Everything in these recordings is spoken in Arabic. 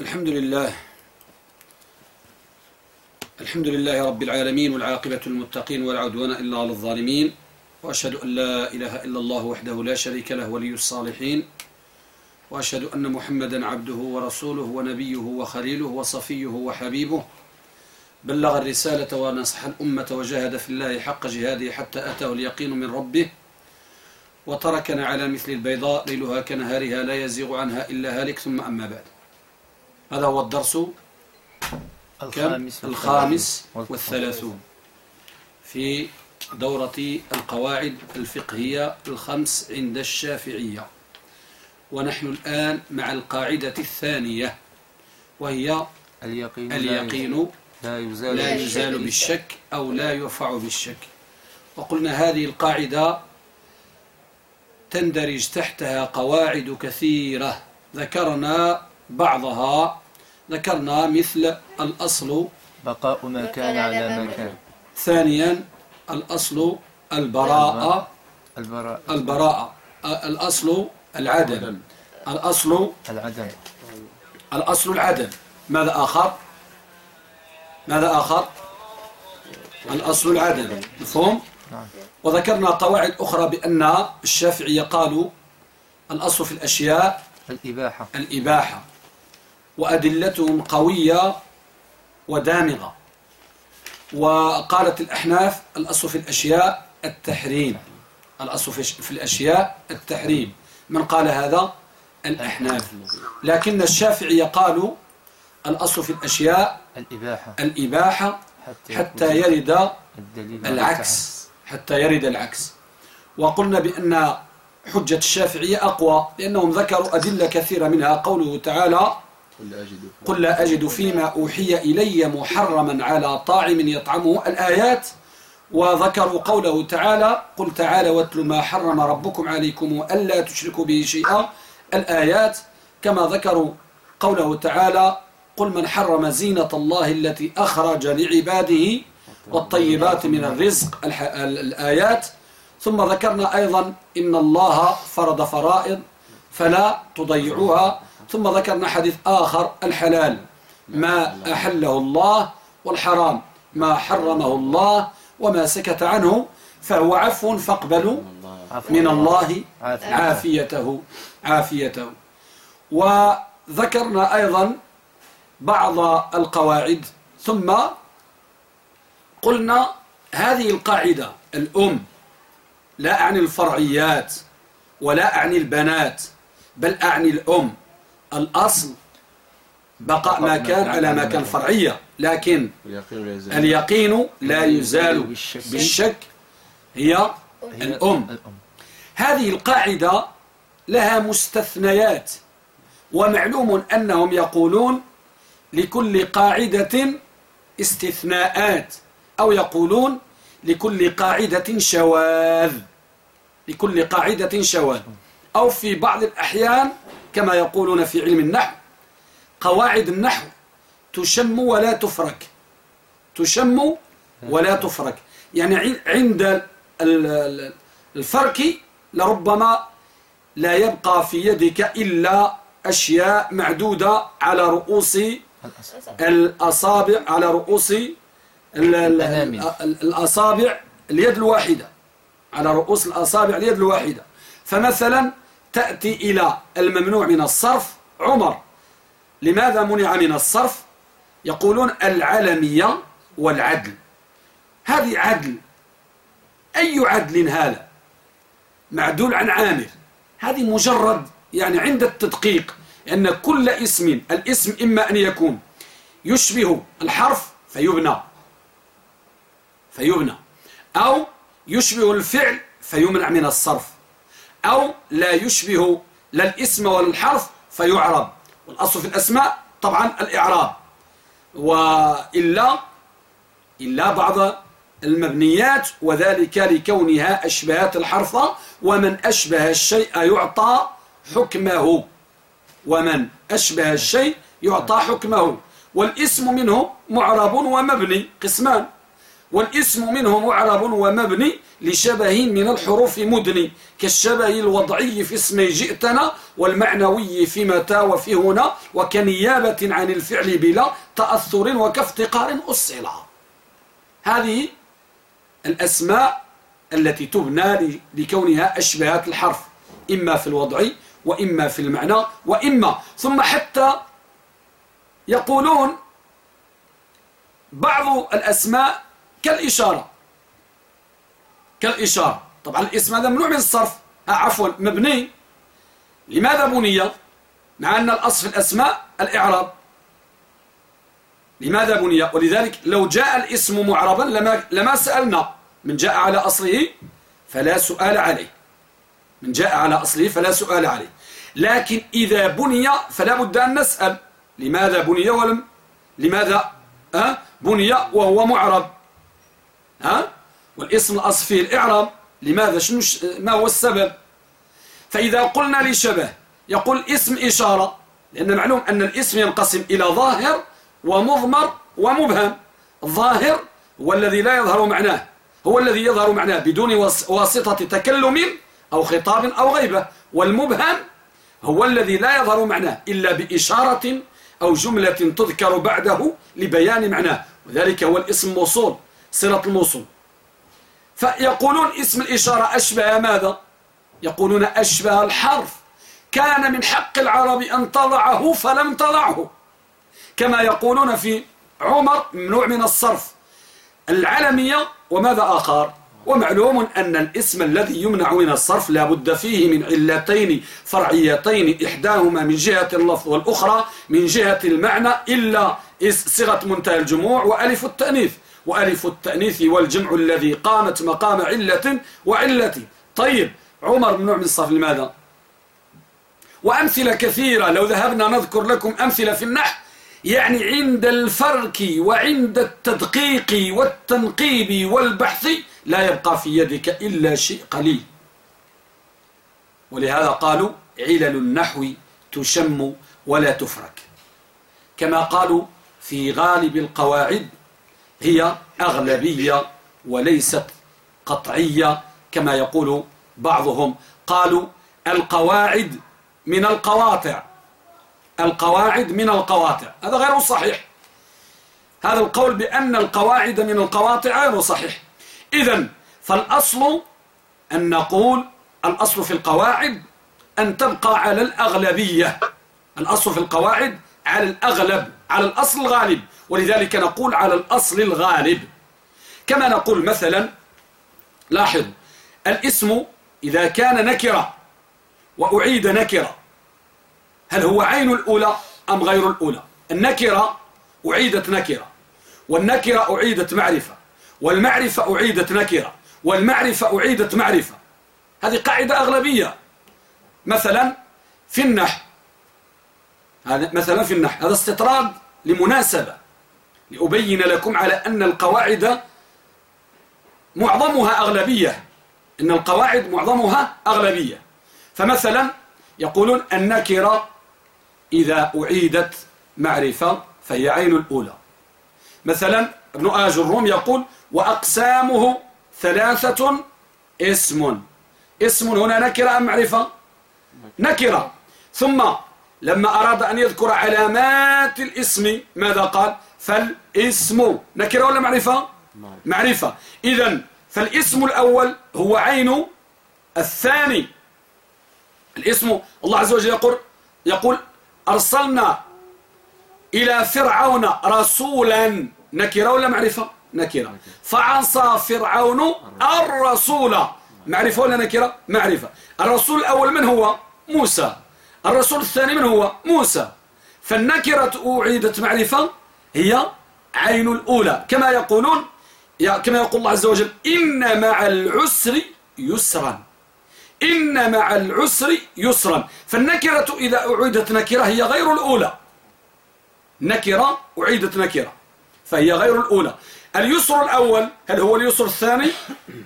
الحمد لله. الحمد لله رب العالمين والعاقبة للمتقين ولا عدوان إلا على الظالمين. وأشهد أن لا إله إلا الله وحده لا شريك له ولي الصالحين. وأشهد أن محمدا عبده ورسوله ونبيه وخليله وصفيه وحبيبه. بلغ الرسالة ونصح الأمة وجاهد في الله حق جهاده حتى أتاه اليقين من ربه. وتركنا على مثل البيضاء ليلها كنهارها لا يزيغ عنها إلا هالك ثم أما بعد. هذا هو الدرس الخامس الخامس والثلاثون. في دورة القواعد الفقهية الخمس عند الشافعية. ونحن الآن مع القاعدة الثانية وهي اليقين اليقين لا يزال لا يزال بالشك أو لا يرفع بالشك. وقلنا هذه القاعدة تندرج تحتها قواعد كثيرة. ذكرنا بعضها. ذكرنا مثل الأصل. بقاء ما كان على ما كان. ثانيا الأصل البراءة. البراء البراءة. الأصل العدم. الأصل العدم. الأصل العدم. ماذا آخر؟ ماذا آخر؟ الأصل العدم. مفهوم؟ نعم. وذكرنا قواعد أخرى بأن الشافعية قالوا الأصل في الأشياء الإباحة. الإباحة. وأدلتهم قوية ودامغة. وقالت الأحناف الأصل في الأشياء التحريم. الأصل في الأشياء التحريم. من قال هذا؟ الأحناف. لكن الشافعية قالوا الأصل في الأشياء الإباحة. الإباحة حتى يرد العكس. حتى يرد العكس. وقلنا بأن حجة الشافعية أقوى لأنهم ذكروا أدلة كثيرة منها. قوله تعالى قل لا أجد فيما أوحي إلي. محرما على طاعم يطعمه. الآيات وذكروا قوله تعالى قل تعالى واتل ما حرم ربكم عليكم ألا تشركوا به شيئا. الآيات كما ذكروا قوله تعالى قل من حرم زينة الله التي أخرج لعباده والطيبات من الرزق. الآيات. ثم ذكرنا أيضا إن الله فرض فرائض فلا تضيعوها. ثم ذكرنا حديث آخر الحلال ما أحله الله والحرام ما حرمه الله وما سكت عنه فهو عفو فاقبلوا من الله. عافيته عافيته وذكرنا أيضا بعض القواعد ثم قلنا هذه القاعدة الأم لا أعني الفرعيات ولا أعني البنات بل أعني الأم الأصل بقاء ما كان على ما كان فرعية. لكن اليقين لا يزال. بالشك. هي الأم. هذه القاعدة لها مستثنيات ومعلوم أنهم يقولون لكل قاعدة استثناءات أو يقولون لكل قاعدة شواذ. لكل قاعدة شواذ. أو في بعض الأحيان كما يقولون في علم النحو. قواعد النحو تشم ولا تفرك. تشم ولا تفرك. يعني عن- عند ال- ال- الفرك لربما لا يبقى في يدك إلا أشياء معدودة على رؤوس الأصابع على رؤوس الأصابع اليد الواحدة. على رؤوس الأصابع اليد الواحدة. فمثلا تأتي إلى الممنوع من الصرف عمر. لماذا منع من الصرف؟ يقولون العلمية والعدل. هذه عدل. أي عدل هذا؟ معدول عن عامل. هذه مجرد يعني عند التدقيق أن كل اسم الاسم إما أن يكون يشبه الحرف فيبنى. فيبنى. أو يشبه الفعل فيمنع من الصرف. أو لا يشبه لا الاسم ولا الحرف فيعرب. والأصل في الأسماء طبعا الإعراب. وإلا إلا بعض المبنيات وذلك لكونها أشبهت الحرف ومن أشبه الشيء يعطى حكمه. ومن أشبه الشيء يعطى حكمه. والاسم منه معرب ومبني قسمان. والاسم منه معرب ومبني لشبه من الحروف مدني كالشبه الوضعي في اسم جئتنا والمعنوي في متى وفي هنا وكنيابة عن الفعل بلا تأثر وكافتقار أصلا. هذه الأسماء التي تبنى لكونها أشبهات الحرف إما في الوضع وإما في المعنى وإما. ثم حتى يقولون بعض الأسماء كالإشارة. كالإشارة. طبعا الاسم هذا ممنوع من الصرف. عفوا مبني. لماذا بني؟ مع أن الأصل في الأسماء الإعراب. لماذا بني؟ ولذلك لو جاء الاسم معربا لما, لما سألنا. من جاء على أصله فلا سؤال عليه. من جاء على أصله فلا سؤال عليه. لكن إذا بني فلا بد أن نسأل. لماذا بني ولم؟ لماذا؟ بني وهو معرب. ها؟ والاسم الأصل فيه الإعراب. لماذا؟ شنو ما هو السبب؟ فإذا قلنا لشبه يقول اسم إشارة لأن معلوم أن الاسم ينقسم إلى ظاهر ومضمر ومبهم. الظاهر هو الذي لا يظهر معناه هو الذي يظهر معناه بدون واسطة تكلم أو خطاب أو غيبة. والمبهم هو الذي لا يظهر معناه إلا بإشارة أو جملة تذكر بعده لبيان معناه. وذلك هو الاسم موصول. صلة الموصول. فيقولون اسم الإشارة أشبه ماذا؟ يقولون أشبه الحرف. كان من حق العرب أن تضعه فلم تضعه كما يقولون في عمر ممنوع من الصرف. العلمية وماذا آخر؟ ومعلوم أن الاسم الذي يمنع من الصرف لا بد فيه من علتين فرعيتين. إحداهما من جهة اللفظ والأخرى من جهة المعنى إلا صيغة منتهى الجموع وألف التأنيث. وألف التأنيث والجمع الذي قامت مقام علة وعلة. طيب عمر ممنوع من الصرف لماذا؟ وأمثلة كثيرة لو ذهبنا نذكر لكم أمثلة في النحو. يعني عند الفرك وعند التدقيق والتنقيب والبحث لا يبقى في يدك إلا شيء قليل. ولهذا قالوا علل النحو تشم ولا تفرك. كما قالوا في غالب القواعد هي أغلبية وليست قطعية كما يقول بعضهم. قالوا القواعد من القواطع. القواعد من القواطع. هذا غير صحيح. هذا القول بأن القواعد من القواطع غير صحيح. إذا فالأصل أن نقول الأصل في القواعد أن تبقى على الأغلبية. الأصل في القواعد على الأغلب. على الأصل الغالب ولذلك نقول على الأصل الغالب. كما نقول مثلا لاحظ الاسم إذا كان نكرة وأعيد نكرة هل هو عين الأولى أم غير الأولى؟ النكرة أعيدت نكرة والنكرة أعيدت معرفة والمعرفة أعيدت نكرة والمعرفة أعيدت معرفة. هذه قاعدة أغلبية. مثلا في النحو هذا مثلا في النحو. هذا استطراد لمناسبة. لأبين لكم على أن القواعد معظمها أغلبية. إن القواعد معظمها أغلبية. فمثلا يقولون النكرة إذا أعيدت معرفة فهي عين الأولى. مثلا ابن آج الروم يقول وأقسامه ثلاثة اسم. اسم هنا نكرة أم معرفة؟ نكرة. ثم لما أراد أن يذكر علامات الاسم ماذا قال؟ فالاسم. نكرة ولا معرفة؟ معرفة. إذا فالاسم الأول هو عين الثاني الاسم. الله عز وجل يقول يقول أرسلنا إلى فرعون رسولا. نكرة ولا معرفة؟ نكرة. فعصى فرعون الرسول. معرفة ولا نكرة؟ معرفة. الرسول الأول من هو؟ موسى. الرسول الثاني من هو؟ موسى. فالنكرة أعيدت معرفة هي عين الأولى. كما يقولون كما يقول الله عز وجل إن مع العسر يسرا. إن مع العسر يسرا. فالنكرة إذا أعيدت نكرة هي غير الأولى. نكرة أعيدت نكرة. فهي غير الأولى. اليسر الأول هل هو اليسر الثاني؟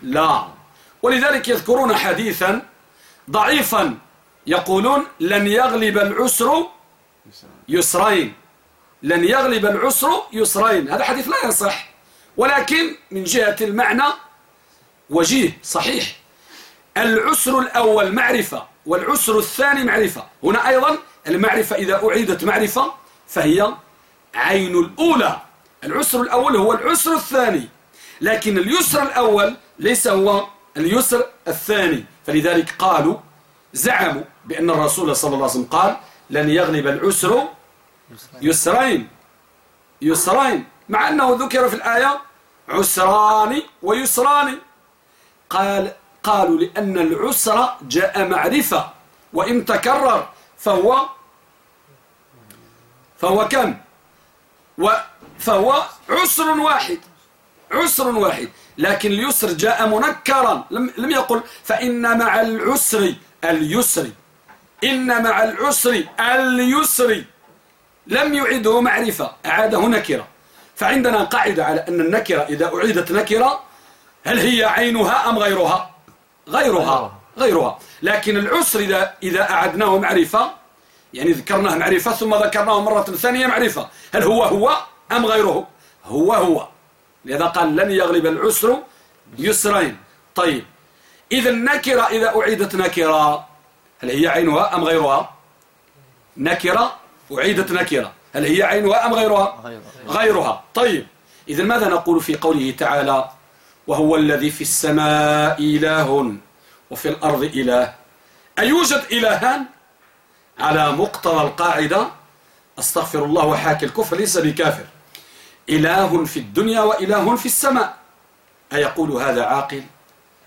لا. ولذلك يذكرون حديثا ضعيفا يقولون لن يغلب العسر يسرين. لن يغلب العسر يسرين. هذا حديث لا يصح. ولكن من جهة المعنى وجيه صحيح. العسر الأول معرفة والعسر الثاني معرفة. هنا أيضا المعرفة إذا أعيدت معرفة فهي عين الأولى. العسر الأول هو العسر الثاني لكن اليسر الأول ليس هو اليسر الثاني. فلذلك قالوا زعموا بأن الرسول صلى الله عليه وسلم قال لن يغلب العسر يسرين. يسرين. مع أنه ذكر في الآية عسران ويسران. قال قالوا لأن العسر جاء معرفة وإن تكرر فهو فهو كم؟ فهو عسر واحد. عسر واحد. لكن اليسر جاء منكرا. لم, لم يقل فإن مع العسر اليسر. إن مع العسر اليسر. لم يعده معرفة أعاده نكرة. فعندنا قاعدة على أن النكرة إذا أعيدت نكرة هل هي عينها أم غيرها غيرها. غيرها. لكن العسر إذا, إذا أعدناه معرفة يعني ذكرناه معرفة ثم ذكرناه مرة ثانية معرفة هل هو هو أم غيره؟ هو هو. لذا قال لن يغلب العسر يسرين. طيب إذا النكرة إذا أعيدت نكرة. هل هي عينها أم غيرها نكرة أعيدت نكرة. هل هي عينها أم غيرها غيرها. طيب إذا ماذا نقول في قوله تعالى؟ وهو الذي في السماء إله وفي الأرض إله. أيوجد إلهان؟ على مقتضى القاعدة أستغفر الله وحاكي الكفر ليس بكافر. إله في الدنيا وإله في السماء. أيقول هذا عاقل؟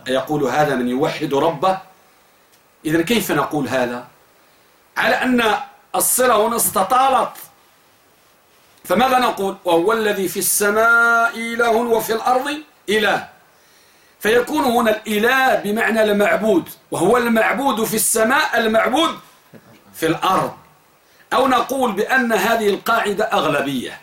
أيقول هذا من يوحد ربه؟ إذا كيف نقول هذا؟ على أن الصلة هنا استطالت. فماذا نقول؟ وهو الذي في السماء إله وفي الأرض إله. فيكون هنا الإله بمعنى المعبود وهو المعبود في السماء المعبود في الأرض. أو نقول بأن هذه القاعدة أغلبية.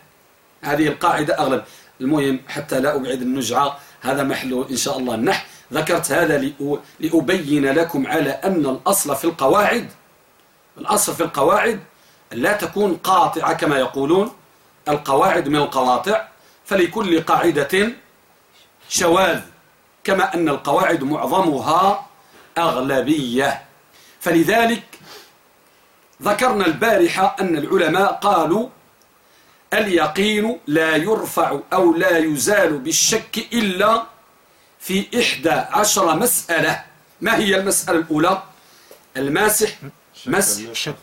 هذه القاعدة أغلب. المهم حتى لا أبعد النجعة هذا محل إن شاء الله النح ذكرت هذا لأبين لكم على أن الأصل في القواعد الأصل في القواعد لا تكون قاطعة كما يقولون القواعد من القواطع. فلكل قاعدة شواذ كما أن القواعد معظمها أغلبية. فلذلك ذكرنا البارحة أن العلماء قالوا اليقين لا يرفع أو لا يزال بالشك إلا في إحدى عشر مسألة. ما هي المسألة الأولى؟ الماسح مسح. شك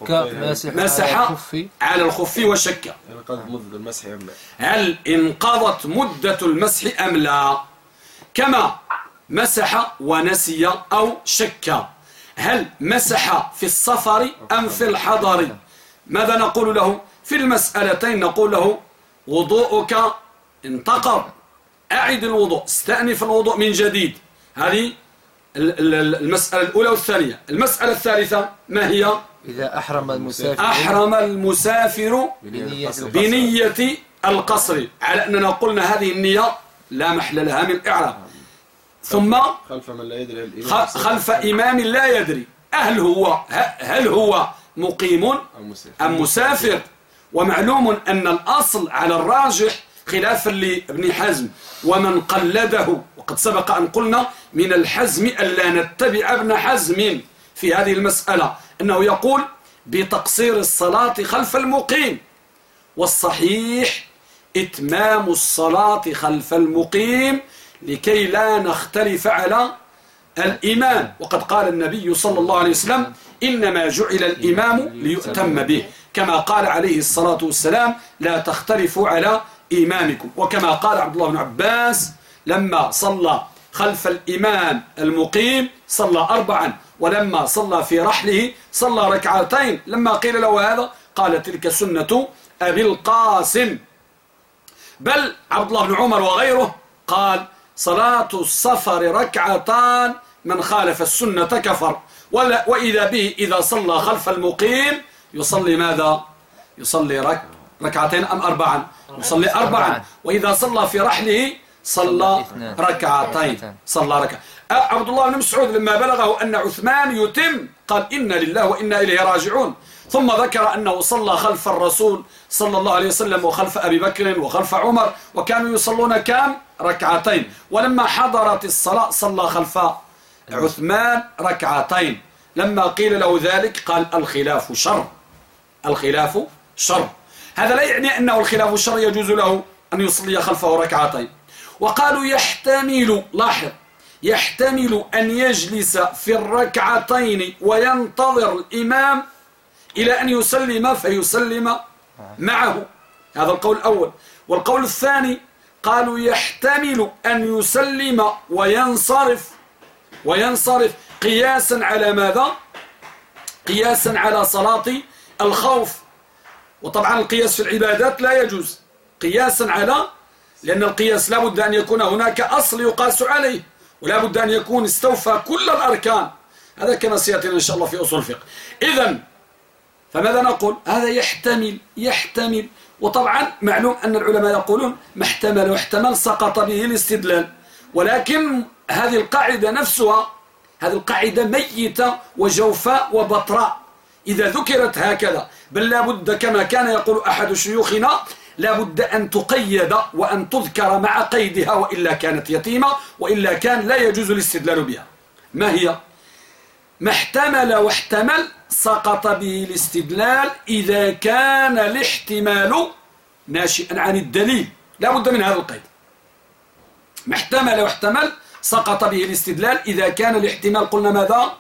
مسح على الخف على الخف وشك هل انقضت مدة المسح أم لا؟ كما مسح ونسي أو شك هل مسح في السفر أم في الحضر؟ ماذا نقول له؟ في المسألتين نقول له وضوءك انتقض. أعد الوضوء استأنف الوضوء من جديد. هذه المسألة الأولى والثانية. المسألة الثالثة ما هي؟ إذا أحرم المسافر أحرم المسافر بنية, بنية القصر. على أننا قلنا هذه النية لا محل لها من إعراب. ثم خلف من لا يدري خلف إمام لا يدري. هل هو هل هو مقيم أم مسافر؟ ومعلوم أن الأصل على الراجح خلافا لابن حزم ومن قلده وقد سبق أن قلنا من الحزم ألا نتبع ابن حزم في هذه المسألة أنه يقول بتقصير الصلاة خلف المقيم والصحيح إتمام الصلاة خلف المقيم لكي لا نختلف على الإمام. وقد قال النبي صلى الله عليه وسلم إنما جعل الإمام ليؤتم به كما قال عليه الصلاة والسلام لا تختلفوا على إمامكم وكما قال عبد الله بن عباس لما صلى خلف الإمام المقيم صلى أربعا ولما صلى في رحله صلى ركعتين. لما قيل له هذا قال تلك سنة أبي القاسم. بل عبد الله بن عمر وغيره قال صلاة السفر ركعتان من خالف السنة كفر. وإذا به إذا صلى خلف المقيم يصلي ماذا؟ يصلي رك ركعتين أم أربعا؟ يصلي أربعا. وإذا صلى في رحله صلى ركعتين. صلى ركعة. عبد الله بن مسعود لما بلغه أن عثمان يتم قال إنا لله وإنا إليه راجعون. ثم ذكر أنه صلى خلف الرسول صلى الله عليه وسلم وخلف أبي بكر وخلف عمر وكانوا يصلون كام؟ ركعتين. ولما حضرت الصلاة صلى خلف عثمان ركعتين. لما قيل له ذلك قال الخلاف شر. الخلاف شر. هذا لا يعني أنه الخلاف شر يجوز له أن يصلي خلفه ركعتين. وقالوا يحتمل لاحظ يحتمل أن يجلس في الركعتين وينتظر الإمام إلى أن يسلم فيسلم معه. هذا القول الأول. والقول الثاني قالوا يحتمل أن يسلم وينصرف وينصرف قياسا على ماذا؟ قياسا على صلاة الخوف. وطبعا القياس في العبادات لا يجوز قياسا على لأن القياس لا بد أن يكون هناك أصل يقاس عليه ولا بد أن يكون استوفى كل الأركان. هذا كما سيأتينا إن شاء الله في أصول الفقه. إذا فماذا نقول؟ هذا يحتمل يحتمل. وطبعا معلوم أن العلماء يقولون ما احتمل واحتمل سقط به الاستدلال. ولكن هذه القاعدة نفسها هذه القاعدة ميتة وجوفاء وبطراء. إذا ذكرت هكذا. بل لابد كما كان يقول أحد شيوخنا لابد أن تقيد وأن تذكر مع قيدها وإلا كانت يتيمة وإلا كان لا يجوز الاستدلال بها. ما هي؟ ما احتمل واحتمل سقط به الاستدلال إذا كان الاحتمال ناشئا عن الدليل. لا بد من هذا القيد. ما احتمل واحتمل سقط به الاستدلال إذا كان الاحتمال قلنا ماذا؟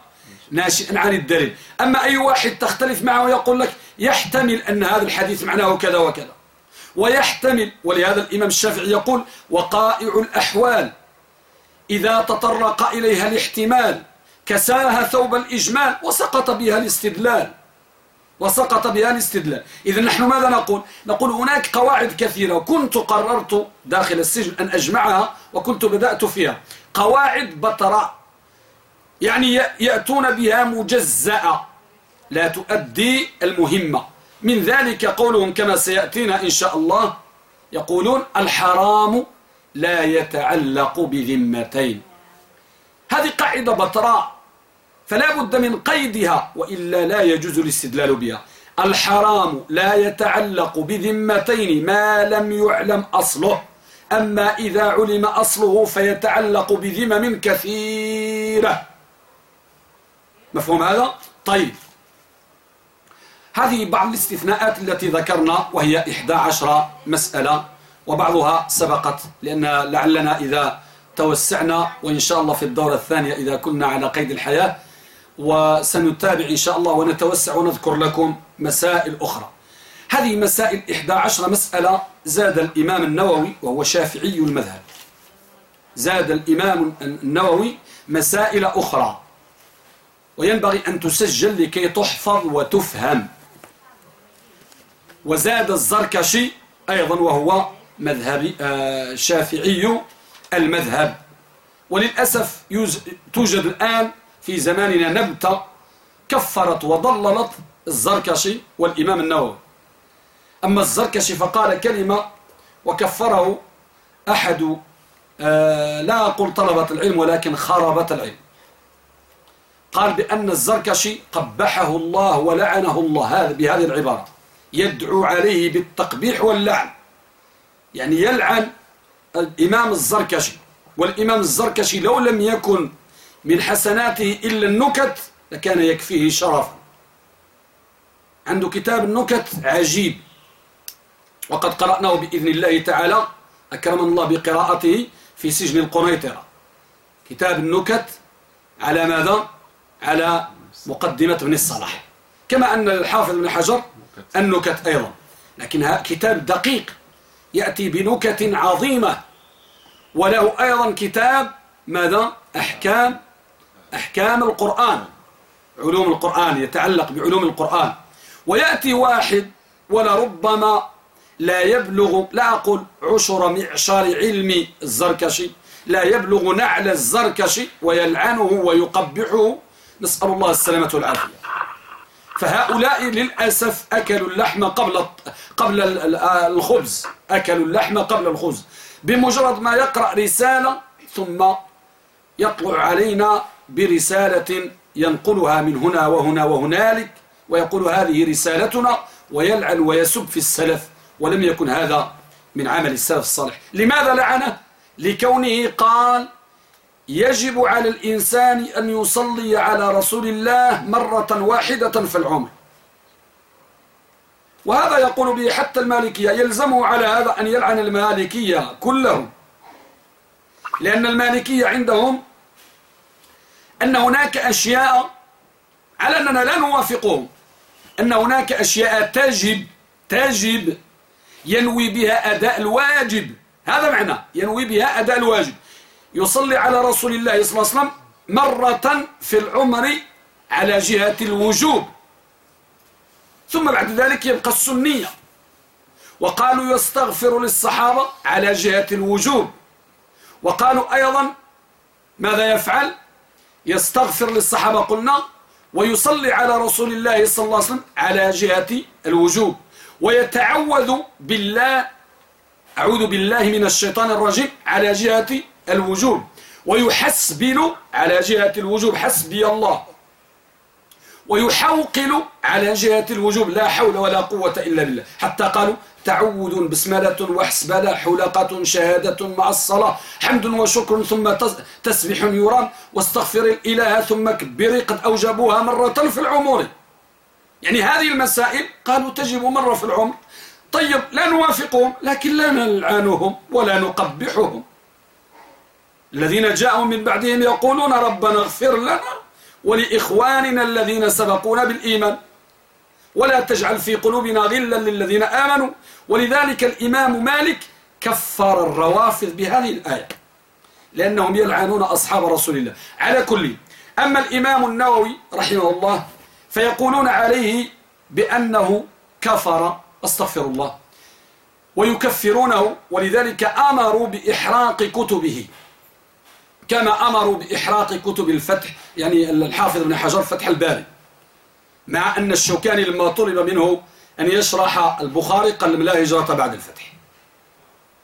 ناشئا عن الدليل. أما أي واحد تختلف معه ويقول لك يحتمل أن هذا الحديث معناه كذا وكذا. ويحتمل ولهذا الإمام الشافعي يقول وقائع الأحوال إذا تطرق إليها الاحتمال كساها ثوب الإجمال وسقط بها الاستدلال. وسقط بها الاستدلال. إذا نحن ماذا نقول؟ نقول هناك قواعد كثيرة كنت قررت داخل السجن أن أجمعها وكنت بدأت فيها. قواعد بطراء. يعني يأتون بها مجزأة. لا تؤدي المهمة. من ذلك قولهم كما سيأتينا إن شاء الله يقولون الحرام لا يتعلق بذمتين. هذه قاعدة بطراء فلا بد من قيدها وإلا لا يجوز الاستدلال بها. الحرام لا يتعلق بذمتين ما لم يعلم أصله. أما إذا علم أصله فيتعلق بذمم كثيرة. مفهوم هذا؟ طيب. هذه بعض الاستثناءات التي ذكرنا وهي 11 مسألة وبعضها سبقت لأن لعلنا إذا توسعنا وإن شاء الله في الدورة الثانية إذا كنا على قيد الحياة. وسنتابع إن شاء الله ونتوسع ونذكر لكم مسائل أخرى. هذه مسائل 11 مسألة زاد الإمام النووي وهو شافعي المذهب. زاد الإمام النووي مسائل أخرى. وينبغي أن تسجل لكي تحفظ وتفهم. وزاد الزركشي أيضا وهو مذهبي آه، شافعي المذهب. وللأسف توجد الآن في زماننا نبتة كفرت وضللت الزركشي والإمام النووي. أما الزركشي فقال كلمة وكفره أحد آه، لا أقول طلبة العلم ولكن خربة العلم. قال بأن الزركشي قبحه الله ولعنه الله. هذا بهذه العبارة. يدعو عليه بالتقبيح واللعن. يعني يلعن الإمام الزركشي. والإمام الزركشي لو لم يكن من حسناته إلا النكت لكان يكفيه شرفا. عنده كتاب النكت عجيب. وقد قرأناه بإذن الله تعالى. أكرم الله بقراءته في سجن القنيطرة. كتاب النكت على ماذا؟ على مقدمة ابن الصلاح. كما أن الحافظ ابن حجر النكت أيضا. لكن كتاب دقيق يأتي بنكت عظيمة. وله أيضا كتاب ماذا؟ أحكام. أحكام القرآن. علوم القرآن يتعلق بعلوم القرآن. ويأتي واحد ولربما لا يبلغ لا أقول عشر معشار علم الزركشي لا يبلغ نعل الزركشي ويلعنه ويقبحه نسأل الله السلامة والعافية. فهؤلاء للأسف أكلوا اللحم قبل قبل الخبز. أكلوا اللحم قبل الخبز. بمجرد ما يقرأ رسالة ثم يطلع علينا برسالة ينقلها من هنا وهنا وهنالك ويقول هذه رسالتنا ويلعن ويسب في السلف ولم يكن هذا من عمل السلف الصالح. لماذا لعنه؟ لكونه قال يجب على الإنسان أن يصلي على رسول الله مرة واحدة في العمر. وهذا يقول به حتى المالكية يلزمه على هذا أن يلعن المالكية كلهم. لأن المالكية عندهم أن هناك أشياء على أننا لا نوافقهم أن هناك أشياء تجب تجب ينوي بها أداء الواجب. هذا معنى ينوي بها أداء الواجب. يصلي على رسول الله صلى الله عليه وسلم مرة في العمر على جهة الوجوب. ثم بعد ذلك يبقى السنية. وقالوا يستغفر للصحابة على جهة الوجوب. وقالوا أيضا ماذا يفعل؟ يستغفر للصحابة قلنا ويصلي على رسول الله صلى الله عليه وسلم على جهة الوجوب. ويتعوذ بالله أعوذ بالله من الشيطان الرجيم على جهة الوجوب ويحسبل على جهة الوجوب حسبي الله. ويحوقل على جهة الوجوب لا حول ولا قوة إلا بالله. حتى قالوا تعوذ بسملة وحسبلة حلقة شهادة مع الصلاة حمد وشكر ثم تسبح يرام واستغفر الإله ثم كبري قد أوجبوها مرة في العمر. يعني هذه المسائل قالوا تجب مرة في العمر. طيب لا نوافقهم لكن لا نلعنهم ولا نقبحهم. الذين جاءوا من بعدهم يقولون ربنا اغفر لنا ولإخواننا الذين سبقونا بالإيمان. ولا تجعل في قلوبنا غلا للذين آمنوا. ولذلك الإمام مالك كفر الروافض بهذه الآية لأنهم يلعنون أصحاب رسول الله. على كل أما الإمام النووي رحمه الله فيقولون عليه بأنه كفر أستغفر الله ويكفرونه. ولذلك أمروا بإحراق كتبه. كما أمروا بإحراق كتب الفتح يعني الحافظ بن حجر فتح الباري. مع أن الشوكاني لما طلب منه أن يشرح البخاري قال لا هجرة بعد الفتح.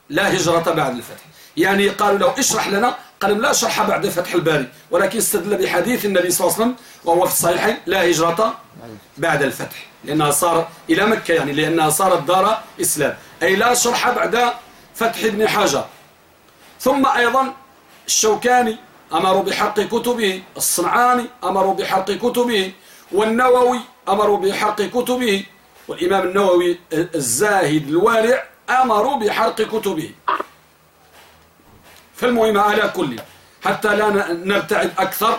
لا هجرة بعد الفتح. يعني قالوا له اشرح لنا قال لا شرح بعد فتح الباري. ولكن استدل بحديث النبي صلى الله عليه وسلم وهو في الصحيحين لا هجرة بعد الفتح. لأنها صار إلى مكة يعني لأنها صارت دار إسلام. أي لا شرح بعد فتح ابن حجر. ثم أيضا الشوكاني أمروا بحرق كتبه الصنعاني أمروا بحرق كتبه والنووي أمروا بحرق كتبه والإمام النووي الزاهد الوارع أمروا بحرق كتبه. فالمهم على كل حتى لا نبتعد أكثر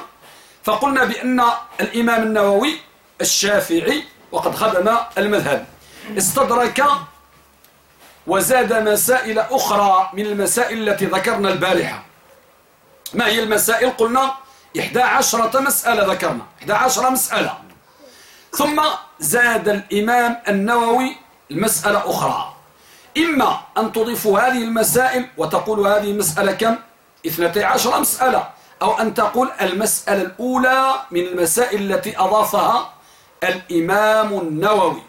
فقلنا بأن الإمام النووي الشافعي وقد خدم المذهب. استدرك وزاد مسائل أخرى من المسائل التي ذكرنا البارحة. ما هي المسائل؟ قلنا إحدى عشرة مسألة ذكرنا إحدى عشرة مسألة. ثم زاد الإمام النووي المسألة أخرى. إما أن تضيفوا هذه المسائل وتقول هذه المسألة كم؟ اثنتي عشر مسألة. أو أن تقول المسألة الأولى من المسائل التي أضافها الإمام النووي.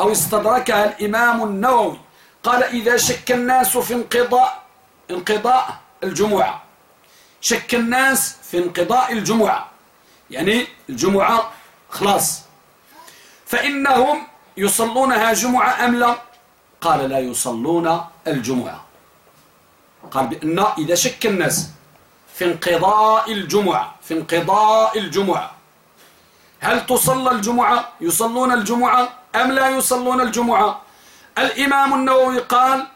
أو استدركها الإمام النووي. قال إذا شك الناس في انقضاء انقضاء الجمعة. شك الناس في انقضاء الجمعة. يعني الجمعة خلاص. فإنهم يصلونها جمعة أم لا؟ قال لا يصلون الجمعة. قال بأن إذا شك الناس في انقضاء الجمعة في انقضاء الجمعة هل تصلى الجمعة؟ يصلون الجمعة أم لا يصلون الجمعة؟ الإمام النووي قال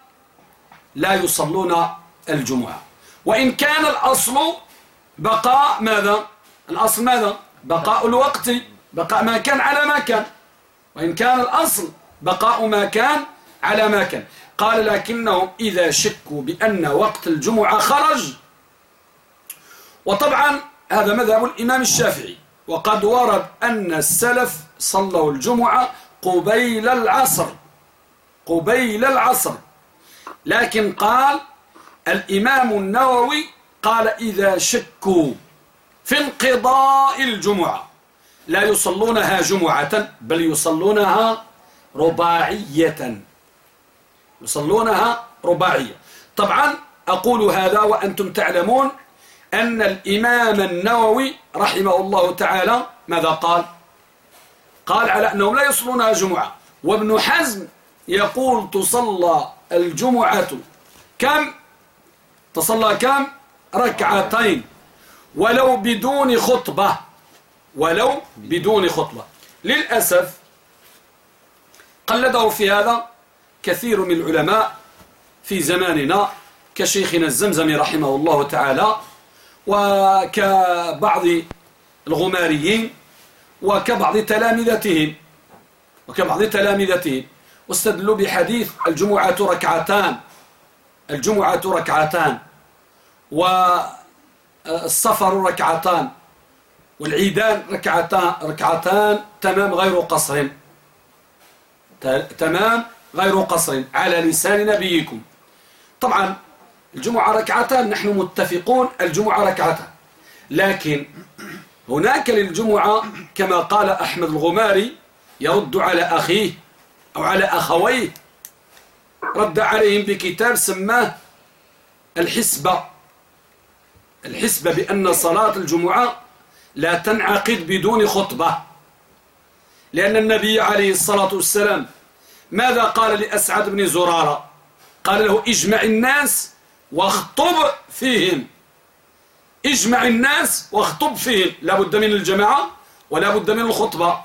لا يصلون الجمعة. وإن كان الأصل بقاء ماذا؟ الأصل ماذا؟ بقاء الوقت بقاء ما كان على ما كان. وإن كان الأصل بقاء ما كان على ما كان. قال لكنهم إذا شكوا بأن وقت الجمعة خرج. وطبعا هذا مذهب الإمام الشافعي. وقد ورد أن السلف صلوا الجمعة قبيل العصر. قبيل العصر. لكن قال الإمام النووي قال إذا شكوا في انقضاء الجمعة لا يصلونها جمعة بل يصلونها رباعية. يصلونها رباعية. طبعا أقول هذا وأنتم تعلمون أن الإمام النووي رحمه الله تعالى ماذا قال؟ قال على أنهم لا يصلونها جمعة. وابن حزم يقول تصلى الجمعة كم؟ تصلى كم؟ ركعتين. ولو بدون خطبة. ولو بدون خطبة. للأسف قلده في هذا كثير من العلماء في زماننا كشيخنا الزمزمي رحمه الله تعالى وكبعض الغماريين وكبعض تلامذتهم. وكبعض تلامذتهم. واستدلوا بحديث الجمعة ركعتان. الجمعة ركعتان والسفر ركعتان والعيدان ركعتان ركعتان تمام غير قصر. تمام غير قصر. على لسان نبيكم. طبعا الجمعة ركعتان نحن متفقون الجمعة ركعتان. لكن هناك للجمعة كما قال أحمد الغماري يرد على أخيه أو على أخويه رد عليهم بكتاب سماه الحسبة. الحسبة بأن صلاة الجمعة لا تنعقد بدون خطبة. لأن النبي عليه الصلاة والسلام ماذا قال لأسعد بن زرارة؟ قال له اجمع الناس واخطب فيهم. اجمع الناس واخطب فيهم. لا بد من الجماعة ولا بد من الخطبة.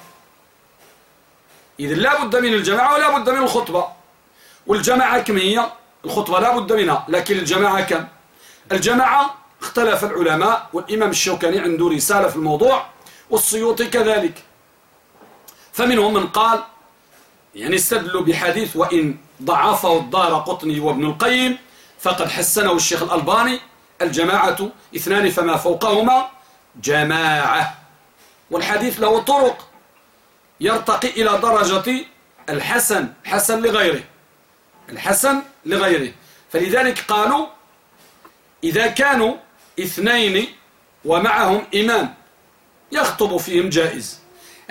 إذا لا بد من الجماعة ولا بد من الخطبة. والجماعة كم هي؟ الخطبة لا بد منها لكن الجماعة كم؟ الجماعة اختلف العلماء والإمام الشوكاني عنده رسالة في الموضوع والسيوطي كذلك. فمنهم من قال يعني استدلوا بحديث وإن ضعفه الدار قطني وابن القيم فقد حسنه الشيخ الألباني الجماعة اثنان فما فوقهما جماعة. والحديث له طرق يرتقي إلى درجة الحسن حسن لغيره. الحسن لغيره. فلذلك قالوا إذا كانوا اثنين ومعهم إمام يخطب فيهم جائز.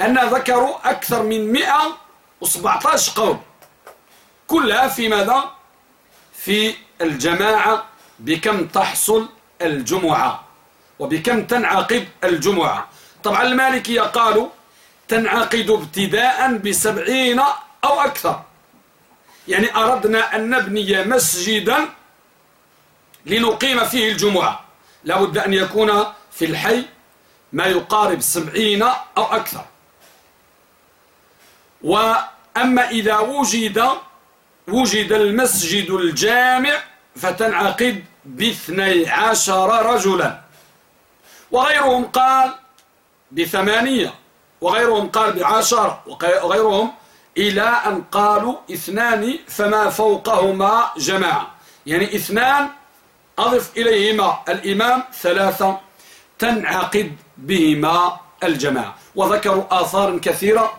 أن ذكروا أكثر من 117 قول كلها في ماذا؟ في الجماعة بكم تحصل الجمعة وبكم تنعقد الجمعة. طبعا المالكية قالوا تنعقد ابتداء بسبعين أو أكثر. يعني أردنا أن نبني مسجدا لنقيم فيه الجمعة. لابد أن يكون في الحي ما يقارب سبعين أو أكثر. وأما إذا وجد وجد المسجد الجامع فتنعقد باثني عشر رجلا. وغيرهم قال بثمانية وغيرهم قال بعشر وغيرهم إلى أن قالوا اثنان فما فوقهما جماعة. يعني اثنان أضف إليهما الإمام ثلاثة تنعقد بهما الجماعة. وذكروا آثار كثيرة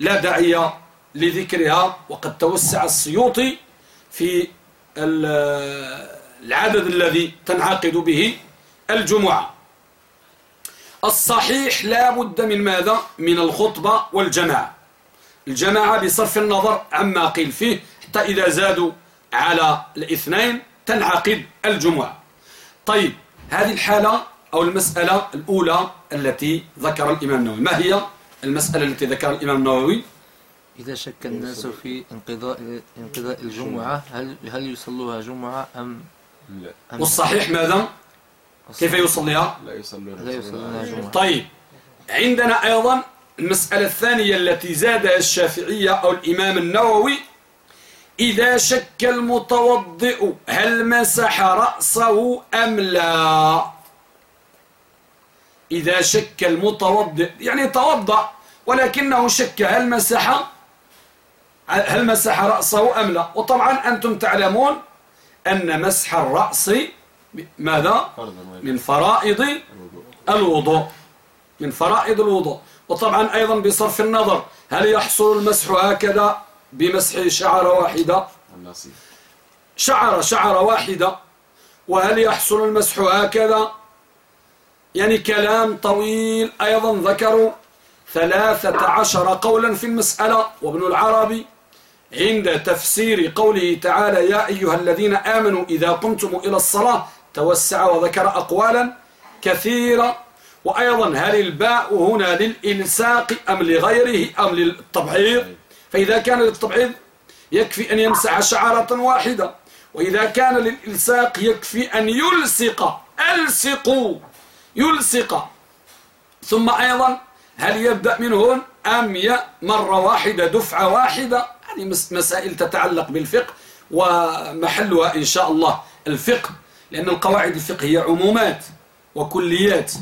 لا داعي لذكرها وقد توسع السيوطي في العدد الذي تنعقد به الجمعة الصحيح لا بد من ماذا؟ من الخطبة والجماعة. الجماعة بصرف النظر عما قيل فيه حتى إذا زادوا على الاثنين تنعقد الجمعة. طيب هذه الحالة أو المسألة الأولى التي ذكر الإمام النووي ما هي المسألة التي ذكر الإمام النووي إذا شك الناس في انقضاء انقضاء الجمعة هل هل يصلوها جمعة أم لا. والصحيح ماذا؟ كيف يصليها؟ لا يصلونها جمعة. طيب عندنا أيضا المسألة الثانية التي زادها الشافعية أو الإمام النووي إذا شك المتوضئ هل مسح رأسه أم لا؟ إذا شك المتوضئ يعني توضأ ولكنه شك هل مسح هل مسح رأسه أم لا؟ وطبعا أنتم تعلمون أن مسح الرأس ماذا؟ من فرائض الوضوء. من فرائض الوضوء. وطبعا أيضا بصرف النظر هل يحصل المسح هكذا بمسح شعر واحدة؟ شعر شعر واحدة. وهل يحصل المسح هكذا؟ يعني كلام طويل أيضا ذكروا ثلاثة عشر قولا في المسألة. وابن العربي عند تفسير قوله تعالى يا أيها الذين آمنوا إذا قمتم إلى الصلاة توسع وذكر أقوالا كثيرة. وأيضا هل الباء هنا للإلساق أم لغيره أم للتبعيض؟ فإذا كان للتبعيض يكفي أن يمسح شعرة واحدة وإذا كان للإلصاق يكفي أن يلصق ألصقوا يلصق. ثم أيضا هل يبدأ من هون أم مرة واحدة دفعة واحدة؟ هذه مسائل تتعلق بالفقه ومحلها إن شاء الله الفقه لأن القواعد الفقهية عمومات وكليات.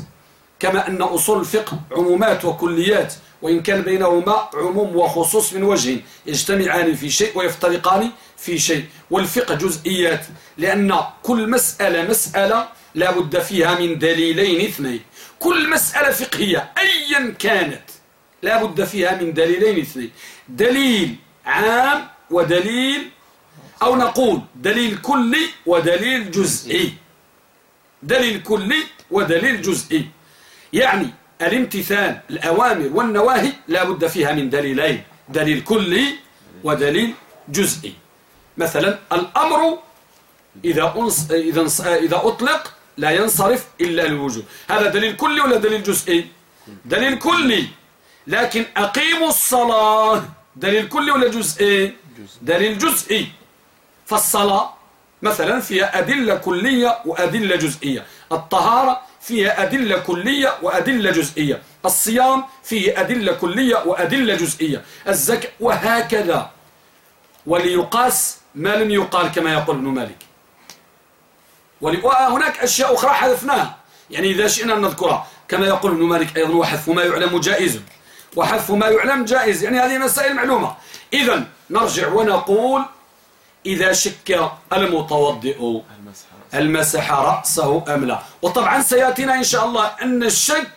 كما أن أصول الفقه عمومات وكليات وإن كان بينهما عموم وخصوص من وجه يجتمعان في شيء ويفترقان في شيء. والفقه جزئيات لأن كل مسألة مسألة لا بد فيها من دليلين اثنين. كل مسألة فقهية أيا كانت لا بد فيها من دليلين اثنين. دليل عام ودليل أو نقول دليل كلي ودليل جزئي. دليل كلي ودليل جزئي. يعني الامتثال الأوامر والنواهي لا بد فيها من دليلين دليل كلي ودليل جزئي. مثلا الأمر إذا, أنص إذا, إذا أطلق لا ينصرف إلا الوجود هذا دليل كلي ولا دليل جزئي؟ دليل كلي. لكن أقيموا الصلاة دليل كلي ولا جزئي. دليل جزئي. فالصلاة مثلا فيها أدلة كلية وأدلة جزئية. الطهارة فيها أدلة كلية وأدلة جزئية. الصيام فيه أدلة كلية وأدلة جزئية. الزكاة وهكذا. وليقاس ما لم يقال كما يقول ابن مالك. وهناك أشياء أخرى حذفناها. يعني إذا شئنا نذكرها كما يقول ابن مالك أيضا وحذف ما يعلم جائز. وحذف ما يعلم جائز. يعني هذه مسائل معلومة. إذا نرجع ونقول إذا شك المتوضئ المسح رأسه أم لا. وطبعا سيأتينا إن شاء الله أن الشك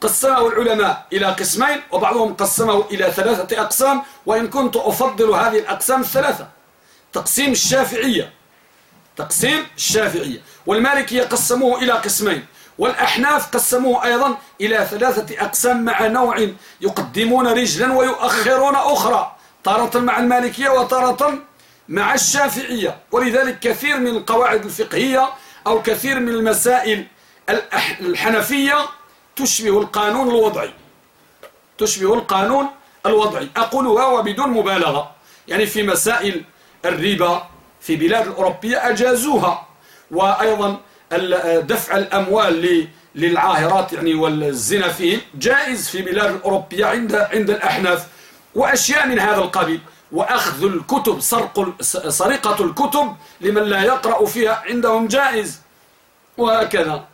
قسمه العلماء إلى قسمين وبعضهم قسمه إلى ثلاثة أقسام وإن كنت أفضل هذه الأقسام الثلاثة تقسيم الشافعية. تقسيم الشافعية. والمالكية قسموه إلى قسمين والأحناف قسموه أيضا إلى ثلاثة أقسام مع نوع يقدمون رجلا ويؤخرون أخرى تارة مع المالكية وتارة مع الشافعية. ولذلك كثير من القواعد الفقهية أو كثير من المسائل الحنفية تشبه القانون الوضعي. تشبه القانون الوضعي. أقولها وبدون مبالغة. يعني في مسائل الربا في بلاد الأوروبية أجازوها. وأيضا دفع الأموال للعاهرات يعني والزنا فيه جائز في بلاد الأوروبية عند عند الأحناف. وأشياء من هذا القبيل. وأخذ الكتب سرق سرقة الكتب لمن لا يقرأ فيها عندهم جائز. وهكذا.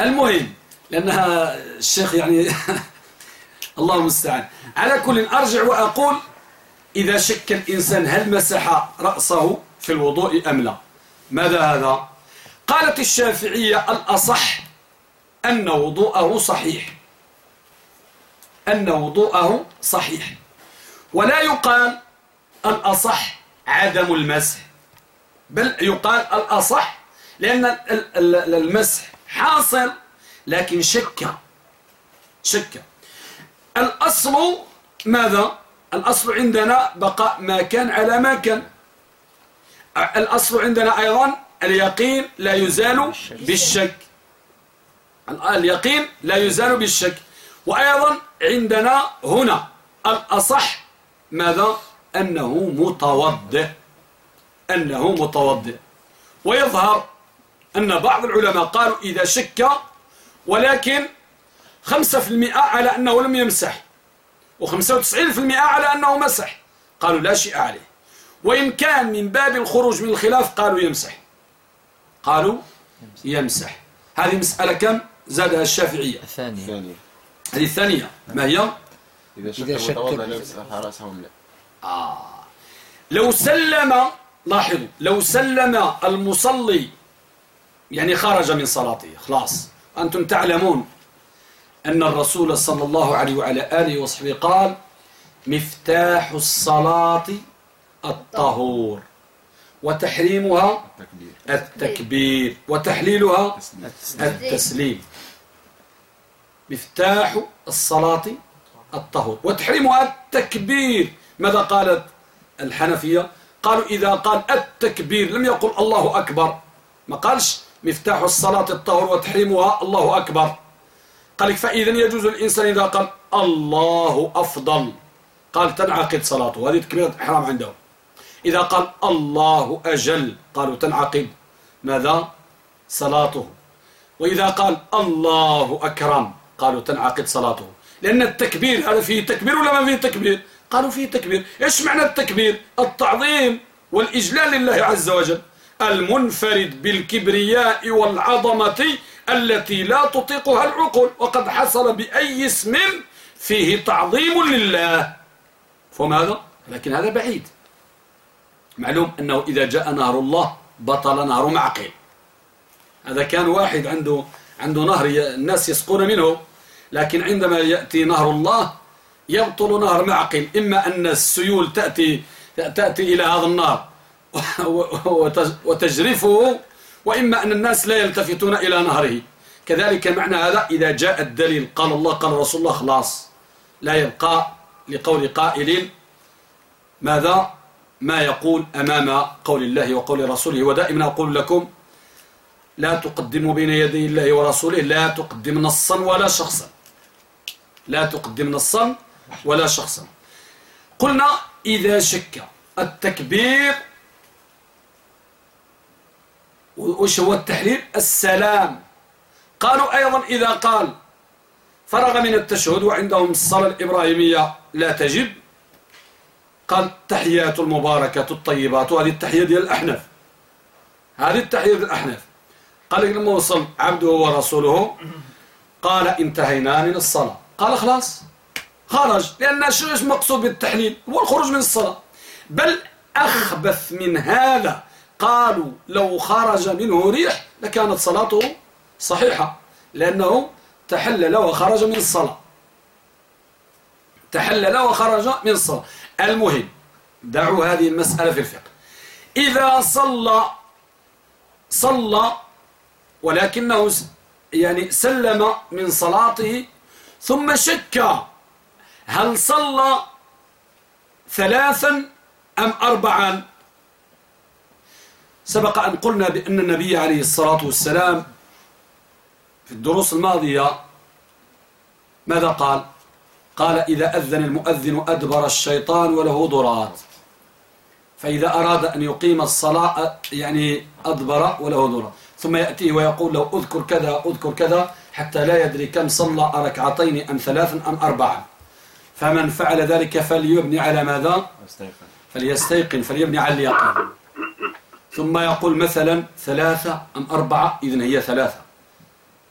المهم لأنها الشيخ يعني الله المستعان. على كل أرجع وأقول إذا شك الإنسان هل مسح رأسه في الوضوء أم لا؟ ماذا هذا؟ قالت الشافعية الأصح أن وضوءه صحيح. أن وضوءه صحيح. ولا يقال الأصح عدم المسح. بل يقال الأصح لأن المسح حاصل لكن شك. شك. الأصل ماذا؟ الأصل عندنا بقاء ما كان على ما كان. الأصل عندنا أيضا اليقين لا يزال بالشك. اليقين لا يزال بالشك. وأيضا عندنا هنا الأصح ماذا؟ أنه متوضئ. أنه متوضئ. ويظهر أن بعض العلماء قالوا إذا شك ولكن خمسة في المئة على أنه لم يمسح وخمسة وتسعين في المئة على أنه مسح. قالوا لا شيء عليه. وإن كان من باب الخروج من الخلاف قالوا يمسح. قالوا يمسح. هذه مسألة كم؟ زادها الشافعية. الثانية. هذه الثانية. ما هي؟ إذا شك إذا شك رأسهم لا. آه. لو سلم لاحظوا لو سلم المصلي يعني خرج من صلاته خلاص. أنتم تعلمون أن الرسول صلى الله عليه وعلى آله وصحبه قال مفتاح الصلاة الطهور. وتحريمها التكبير. وتحليلها التسليم. مفتاح الصلاة الطهور. وتحريمها التكبير. ماذا قالت الحنفية؟ قالوا إذا قال التكبير لم يقل الله أكبر. ما قالش مفتاح الصلاة الطهور وتحريمها الله أكبر. قال فإذا يجوز الإنسان إذا قال الله أفضل. قال تنعقد صلاته. هذه تكبيرة حرام عندهم. إذا قال الله أجل قالوا تنعقد. ماذا؟ صلاته. وإذا قال الله أكرم قالوا تنعقد صلاته. لأن التكبير هذا فيه تكبير ولا ما فيه تكبير؟ قالوا فيه تكبير. إيش معنى التكبير؟ التعظيم والإجلال لله عز وجل. المنفرد بالكبرياء والعظمة التي لا تطيقها العقول وقد حصل بأي اسم فيه تعظيم لله. فماذا؟ لكن هذا بعيد. معلوم أنه إذا جاء نهر الله بطل نهر معقل. هذا كان واحد عنده عنده نهر الناس يسقون منه. لكن عندما يأتي نهر الله يبطل نهر معقل. إما أن السيول تأتي تأتي إلى هذا النهر وتجرفه وإما أن الناس لا يلتفتون إلى نهره. كذلك معنى هذا إذا جاء الدليل قال الله قال رسول الله خلاص لا يبقى لقول قائل ماذا؟ ما يقول أمام قول الله وقول رسوله. ودائما أقول لكم لا تقدموا بين يدي الله ورسوله لا تقدم نصا ولا شخصا. لا تقدم نصا ولا شخصا. قلنا إذا شك التكبير وش هو التحليل السلام. قالوا أيضا إذا قال فرغ من التشهد وعندهم الصلاة الإبراهيمية لا تجب قال تحيات المباركة الطيبات وهذه التحية ديال الأحنف هذه التحية ديال الأحنف قال لما وصل عبده ورسوله قال انتهينا من الصلاة. قال خلاص. خرج. لأن شو مقصود بالتحليل؟ هو الخروج من الصلاة. بل أخبث من هذا. قالوا لو خرج منه ريح لكانت صلاته صحيحة. لأنه تحلل وخرج من الصلاة. تحلل وخرج من الصلاة. المهم دعوا هذه المسألة في الفقه. إذا صلى صلى ولكنه يعني سلم من صلاته ثم شك هل صلى ثلاثا أم أربعا؟ سبق أن قلنا بأن النبي عليه الصلاة والسلام في الدروس الماضية ماذا قال؟ قال إذا أذن المؤذن أدبر الشيطان وله ضرات فإذا أراد أن يقيم الصلاة يعني أدبر وله ضرات ثم يأتيه ويقول له أذكر كذا أذكر كذا. حتى لا يدري كم صلى ركعتين أم ثلاثا أم أربعا فمن فعل ذلك فليبني على ماذا؟ فليستيقن. فليبني على اليقين. ثم يقول مثلا ثلاثة أم أربعة إذن هي ثلاثة.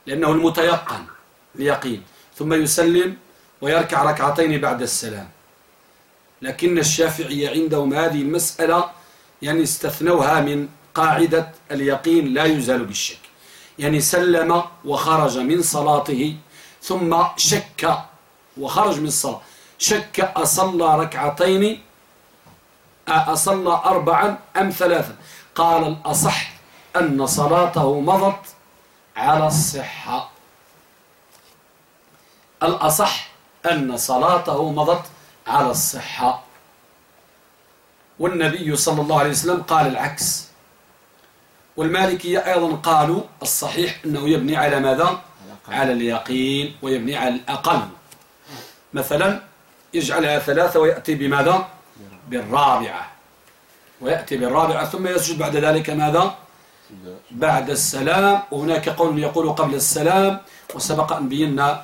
لأنه المتيقن اليقين. ثم يسلم ويركع ركعتين بعد السلام. لكن الشافعية عندهم هذه المسألة يعني استثنوها من قاعدة اليقين لا يزال بالشك. يعني سلم وخرج من صلاته ثم شك وخرج من الصلاة. شك أصلى ركعتين أصلى أربعا أم ثلاثا. قال الأصح أن صلاته مضت على الصحة. الأصح أن صلاته مضت على الصحة. والنبي صلى الله عليه وسلم قال العكس. والمالكية أيضا قالوا الصحيح أنه يبني على ماذا؟ على اليقين ويبني على الأقل مثلا يجعلها ثلاثة ويأتي بماذا؟ بالرابعة ويأتي بالرابعة ثم يسجد بعد ذلك ماذا؟ بعد السلام وهناك قول يقول قبل السلام وسبق أن بينا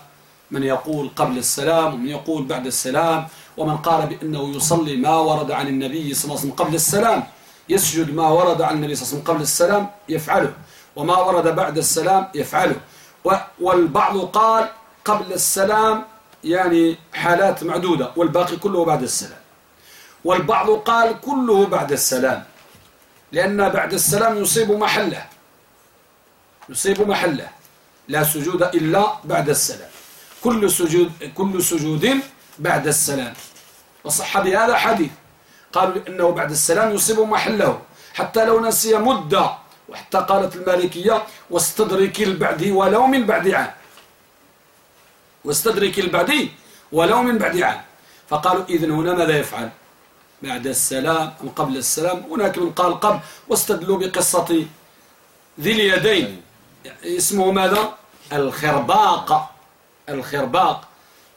من يقول قبل السلام ومن يقول بعد السلام ومن قال بأنه يصلي ما ورد عن النبي صلى الله عليه وسلم قبل السلام يسجد ما ورد عن النبي صلى الله عليه وسلم قبل السلام يفعله. وما ورد بعد السلام يفعله. والبعض قال قبل السلام يعني حالات معدودة والباقي كله بعد السلام. والبعض قال كله بعد السلام لأن بعد السلام يصيب محله. يصيب محله. لا سجود إلا بعد السلام. كل سجود كل سجود بعد السلام. وصح بهذا حديث. قالوا إنه بعد السلام يصيب محله حتى لو نسي مدة وحتى قالت المالكية واستدرك البعد ولو من بعد عام. واستدرك البعد ولو من بعد عام. فقالوا إذن هنا ماذا يفعل؟ بعد السلام أم قبل السلام؟ هناك من قال قبل واستدلوا بقصة ذي اليدين. اسمه ماذا؟ الخرباق. الخرباق.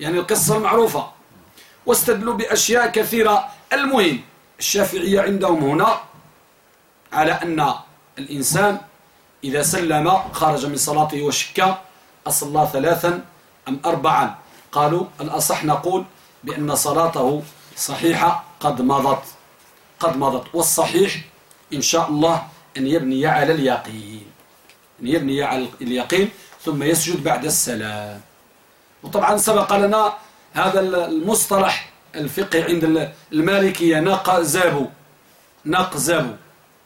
يعني القصة المعروفة. واستدلوا بأشياء كثيرة. المهم الشافعية عندهم هنا على أن الإنسان إذا سلم خرج من صلاته وشك أصلى ثلاثا أم أربعا؟ قالوا الأصح نقول بأن صلاته صحيحة قد مضت قد مضت والصحيح إن شاء الله أن يبني على اليقين أن يبني على اليقين ثم يسجد بعد السلام. وطبعا سبق لنا هذا المصطلح الفقهي عند المالكية نقزاب. نقزاب.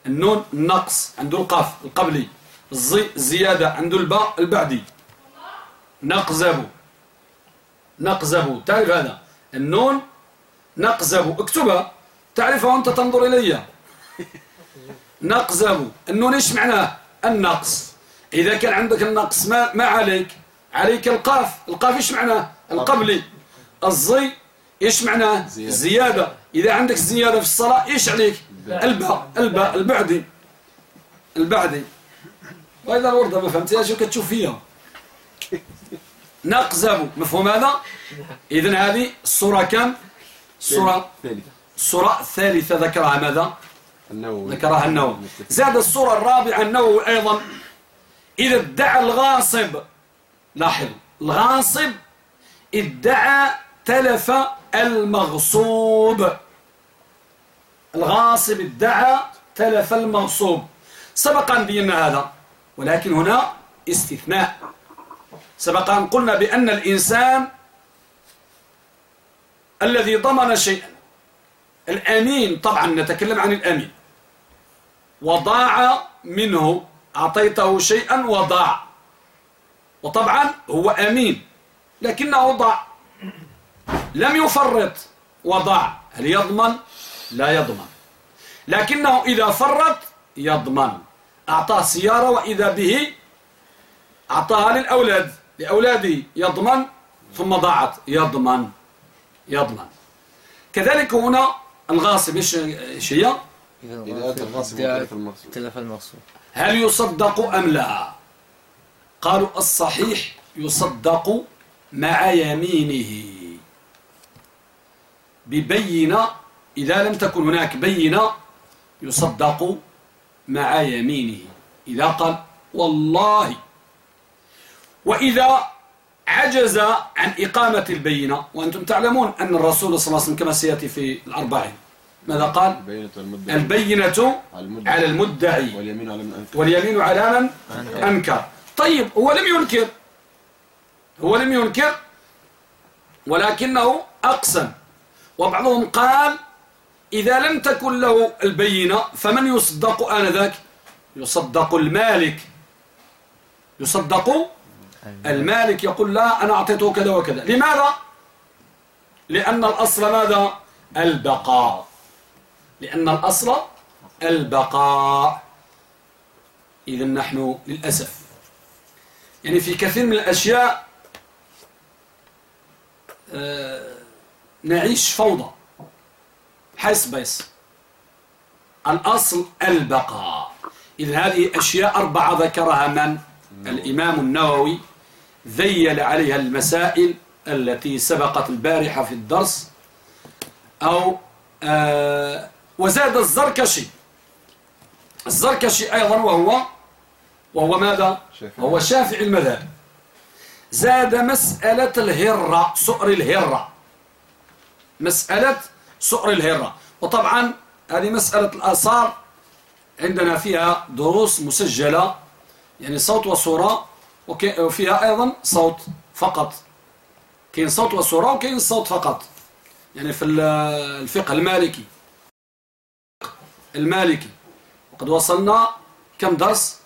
النون النقص عنده القاف القبلي. الزي الزيادة عنده الباء البعدي. نقزب نقزب تعرف هذا؟ النون نقزب اكتبها. تعرفها وانت تنظر إلي نقزب النون إيش معناه؟ النقص. إذا كان عندك النقص ما, ما عليك. عليك القاف. القاف إيش معناه؟ القبلي. الزي إيش معناه زيادة. إذا عندك زيادة في الصلاة إيش عليك؟ الباء الباء البعدي. البعدي. وإذا الوردة ما فهمتهاش كتشوف فيها؟ نقزب مفهوم هذا؟ إذن هذه الصورة كم؟ الصورة الصورة الثالثة ذكرها ماذا؟ النووي. ذكرها النووي. زاد الصورة الرابعة النووي أيضا. إذا ادعى الغاصب. لاحظ. الغاصب ادعى تلف المغصوب. الغاصب ادعى تلف المغصوب. سبق أن بينا هذا ولكن هنا استثناء. سبق أن قلنا بأن الإنسان الذي ضمن شيئا الأمين طبعا نتكلم عن الأمين. وضاع منه أعطيته شيئا وضاع. وطبعا هو أمين لكنه ضاع. لم يفرط وضاع هل يضمن؟ لا يضمن. لكنه إذا فرط يضمن. أعطاه سيارة وإذا به أعطاها للأولاد. لأولاده يضمن ثم ضاعت. يضمن. يضمن. كذلك هنا الغاصب إيش هي؟ إذا أتى الغاصب تلف المغصوب هل يصدق أم لا؟ قالوا الصحيح يصدق مع يمينه. ببينة إذا لم تكن هناك بينة يصدق مع يمينه. إذا قال والله. وإذا عجز عن إقامة البينة وأنتم تعلمون أن الرسول صلى الله عليه وسلم كما سيأتي في الأربعين. ماذا قال؟ البينة على المدعي. واليمين على من أنكر, واليمين على من أنكر. طيب هو لم ينكر. هو لم ينكر. ولكنه أقسم. وبعضهم قال إذا لم تكن له البينة فمن يصدق آنذاك؟ يصدق المالك. يصدق المالك يقول لا أنا أعطيته كذا وكذا. لماذا؟ لأن الأصل ماذا؟ البقاء. لأن الأصل البقاء. إذا نحن للأسف. يعني في كثير من الأشياء آه، نعيش فوضى. حيث بيس الأصل البقاء. إذا هذه أشياء أربعة ذكرها من؟ الإمام النووي ذيل عليها المسائل التي سبقت البارحة في الدرس أو آه وزاد الزركشي. الزركشي أيضا وهو وهو ماذا؟ وهو شافعي المذهب. زاد مسألة الهرة سؤر الهرة. مسألة سؤر الهرة. وطبعا هذه مسألة الآثار عندنا فيها دروس مسجلة يعني صوت وصورة وفيها أيضا صوت فقط. كاين صوت وصورة وكاين صوت فقط. يعني في الفقه المالكي. المالكي. وقد وصلنا كم درس؟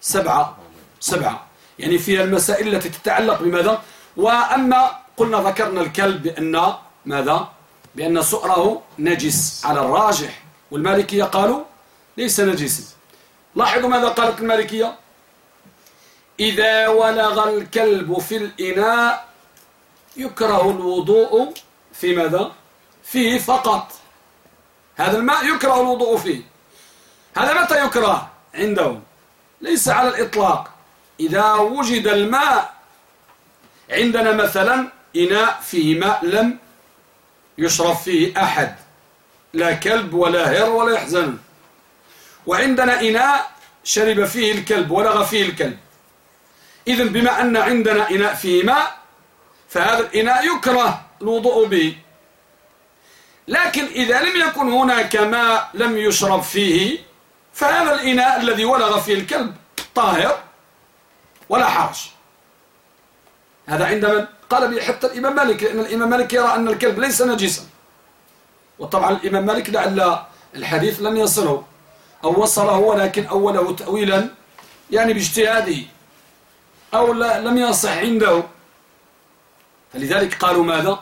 سبعة. سبعة. يعني فيها المسائل التي تتعلق بماذا؟ وأما قلنا ذكرنا الكلب بأن ماذا؟ بأن سؤره نجس على الراجح والمالكية قالوا ليس نجسا. لاحظوا ماذا قالت المالكية؟ إذا ولغ الكلب في الإناء يكره الوضوء في ماذا؟ فيه فقط. هذا الماء يكره الوضوء فيه. هذا متى يكره؟ عندهم. ليس على الإطلاق. إذا وجد الماء عندنا مثلا إناء فيه ماء لم يشرب فيه أحد. لا كلب ولا هر ولا يحزن. وعندنا إناء شرب فيه الكلب ولغ فيه الكلب. إذن بما أن عندنا إناء فيه ماء فهذا الإناء يكره الوضوء به. لكن إذا لم يكن هناك ماء لم يشرب فيه فهذا الإناء الذي ولغ فيه الكلب طاهر ولا حرج. هذا عندما قال به حتى الإمام مالك لأن الإمام مالك يرى أن الكلب ليس نجسا. وطبعا الإمام مالك لعل الحديث لم يصله. أو وصله ولكن أوله تأويلا يعني باجتهاده. أو لم يصح عنده. فلذلك قالوا ماذا؟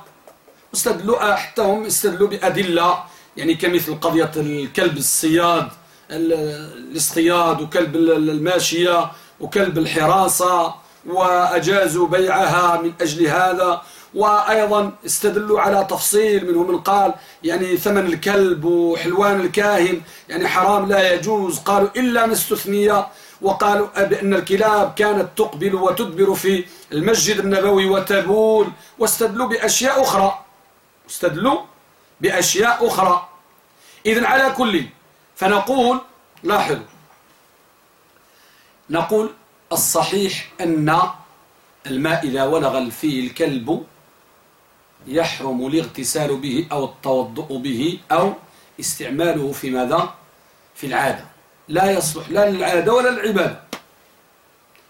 استدلوا حتى هم استدلوا بأدلة يعني كمثل قضية الكلب الصياد الاصطياد وكلب الماشية وكلب الحراسة. وأجازوا بيعها من أجل هذا وأيضا استدلوا على تفصيل منهم من قال يعني ثمن الكلب وحلوان الكاهن يعني حرام لا يجوز. قالوا إلا ما وقالوا بأن الكلاب كانت تقبل وتدبر في المسجد النبوي وتبول. واستدلوا بأشياء أخرى استدلوا بأشياء أخرى. إذن على كل فنقول لاحظوا نقول الصحيح أن الماء إذا ولغ فيه الكلب يحرم الاغتسال به أو التوضؤ به أو استعماله في ماذا؟ في العادة. لا يصلح لا للعادة ولا للعبادة.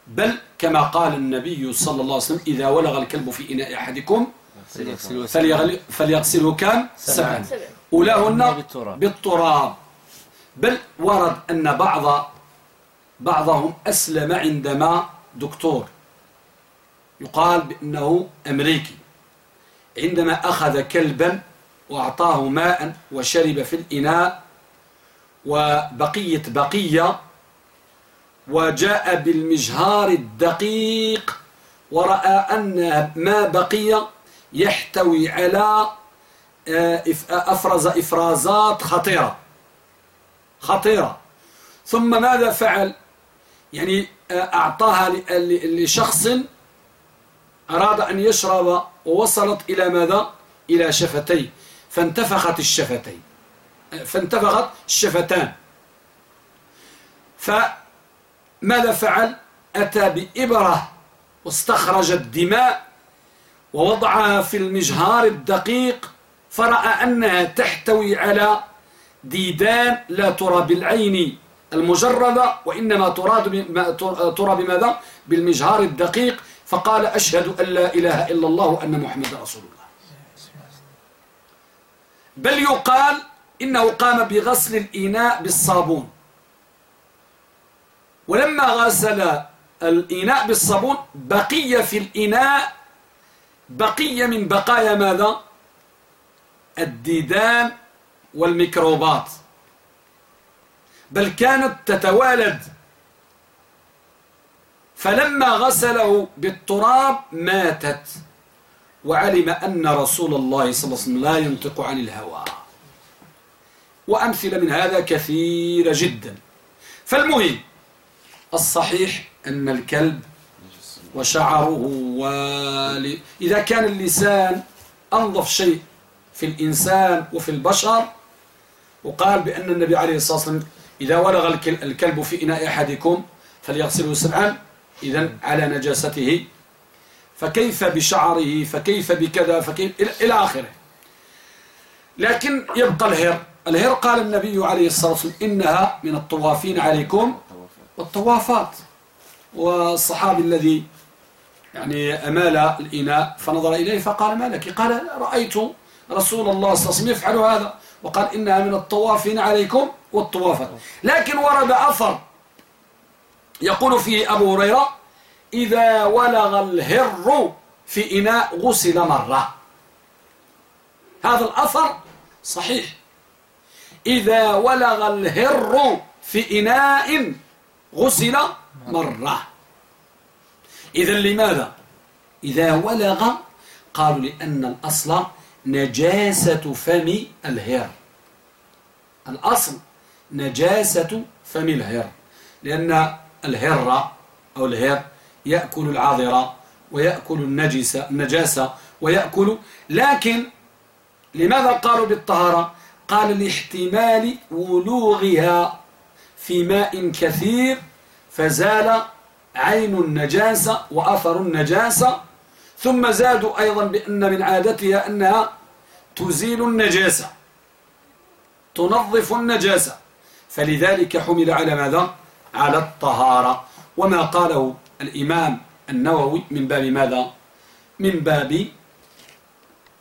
بل كما قال النبي صلى الله عليه وسلم إذا ولغ الكلب في إناء أحدكم فليغسله كان سبعا أولاهن بالتراب. بل ورد أن بعض بعضهم أسلم عندما دكتور. يقال بأنه أمريكي. عندما أخذ كلبا وأعطاه ماء وشرب في الإناء وبقية بقية وجاء بالمجهار الدقيق ورأى أن ما بقي يحتوي على آه، أفرز إفرازات خطيرة. خطيرة. ثم ماذا فعل؟ يعني آه، أعطاها لشخص أراد أن يشرب ووصلت إلى ماذا؟ إلى شفتي فانتفخت الشفتين. فانتفخت الشفتان. فماذا فعل؟ أتى بإبرة واستخرج الدماء ووضعها في المجهار الدقيق فرأى أنها تحتوي على ديدان لا ترى بالعين. المجردة وإنما ترى بماذا؟ بالمجهار الدقيق. فقال أشهد أن لا إله إلا الله وأن محمد رسول الله. بل يقال إنه قام بغسل الإناء بالصابون. ولما غسل الإناء بالصابون بقي في الإناء بقي من بقايا ماذا؟ الديدان والميكروبات. بل كانت تتوالد. فلما غسله بالتراب ماتت وعلم أن رسول الله صلى الله عليه وسلم لا ينطق عن الهوى. وأمثلة من هذا كثيرة جدا. فالمهم الصحيح أن الكلب وشعره ول... إذا كان اللسان أنظف شيء في الإنسان وفي البشر وقال بأن النبي عليه الصلاة والسلام إذا ولغ الكلب في إناء أحدكم فليغسله سبعا. إذا على نجاسته. فكيف بشعره؟ فكيف بكذا؟ فكيف إلى آخره. لكن يبقى الهر. الهر قال النبي عليه الصلاة والسلام إنها من الطوافين عليكم والطوافات. والصحابي الذي يعني أمال الإناء فنظر إليه فقال ما لك؟ قال رأيت رسول الله صلى الله عليه وسلم يفعل هذا. وقال إنها من الطوافين عليكم والطوافات لكن ورد أثر يقول فيه أبو هريرة إذا ولغ الهر في إناء غسل مرة. هذا الأثر صحيح. إذا ولغ الهر في إناء غسل مرة. إذا لماذا؟ إذا ولغ قالوا لأن الأصل نجاسة فم الهر الأصل نجاسة فم الهر لأن الهر أو الهر يأكل العاذرة ويأكل النجسة النجاسة ويأكل. لكن لماذا قالوا بالطهارة؟ قال لاحتمال ولوغها في ماء كثير فزال عين النجاسة وأثر النجاسة ثم زادوا أيضا بأن من عادتها أنها تزيل النجاسة تنظف النجاسة فلذلك حمل على ماذا؟ على الطهارة وما قاله الإمام النووي من باب ماذا؟ من باب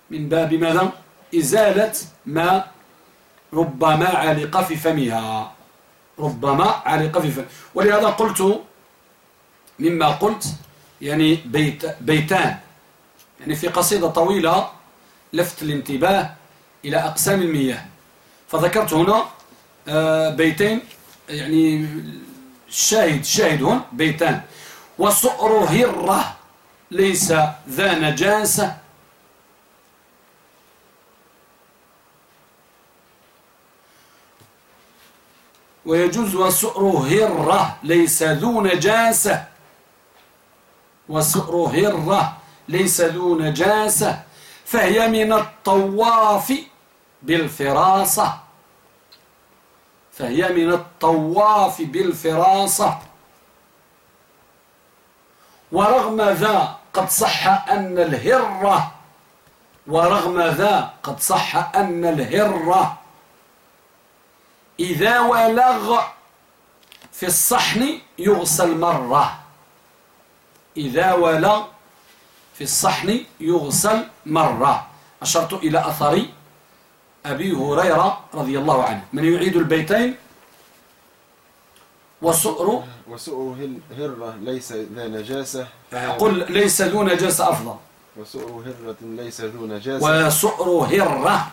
من باب ماذا؟ إزالة ما ربما علق في فمها ربما علق في فمها ولهذا قلت مما قلت يعني بيت بيتان يعني في قصيدة طويلة لفت الانتباه إلى أقسام المياه. فذكرت هنا آه، بيتين يعني الشاهد شاهد هنا بيتان. وصؤر هرة ليس ذا نجاسة. ويجوز وسؤر هرة ليس ذو نجاسة. وسؤر هرة ليس ذو نجاسة فهي من الطواف بالفراسة. فهي من الطواف بالفراسة. ورغم ذا قد صح أن الهرة ورغم ذا قد صح أن الهرة. إذا ولغ في الصحن يغسل مرة. إذا ولغ في الصحن يغسل مرة. أشرت إلى أثر أبي هريرة رضي الله عنه. من يعيد البيتين؟ وسؤر. وسؤر هرة ليس ذا نجاسة. قل ليس ذو نجاسة أفضل. وسؤر هرة ليس ذو نجاسة. وسؤر هرة.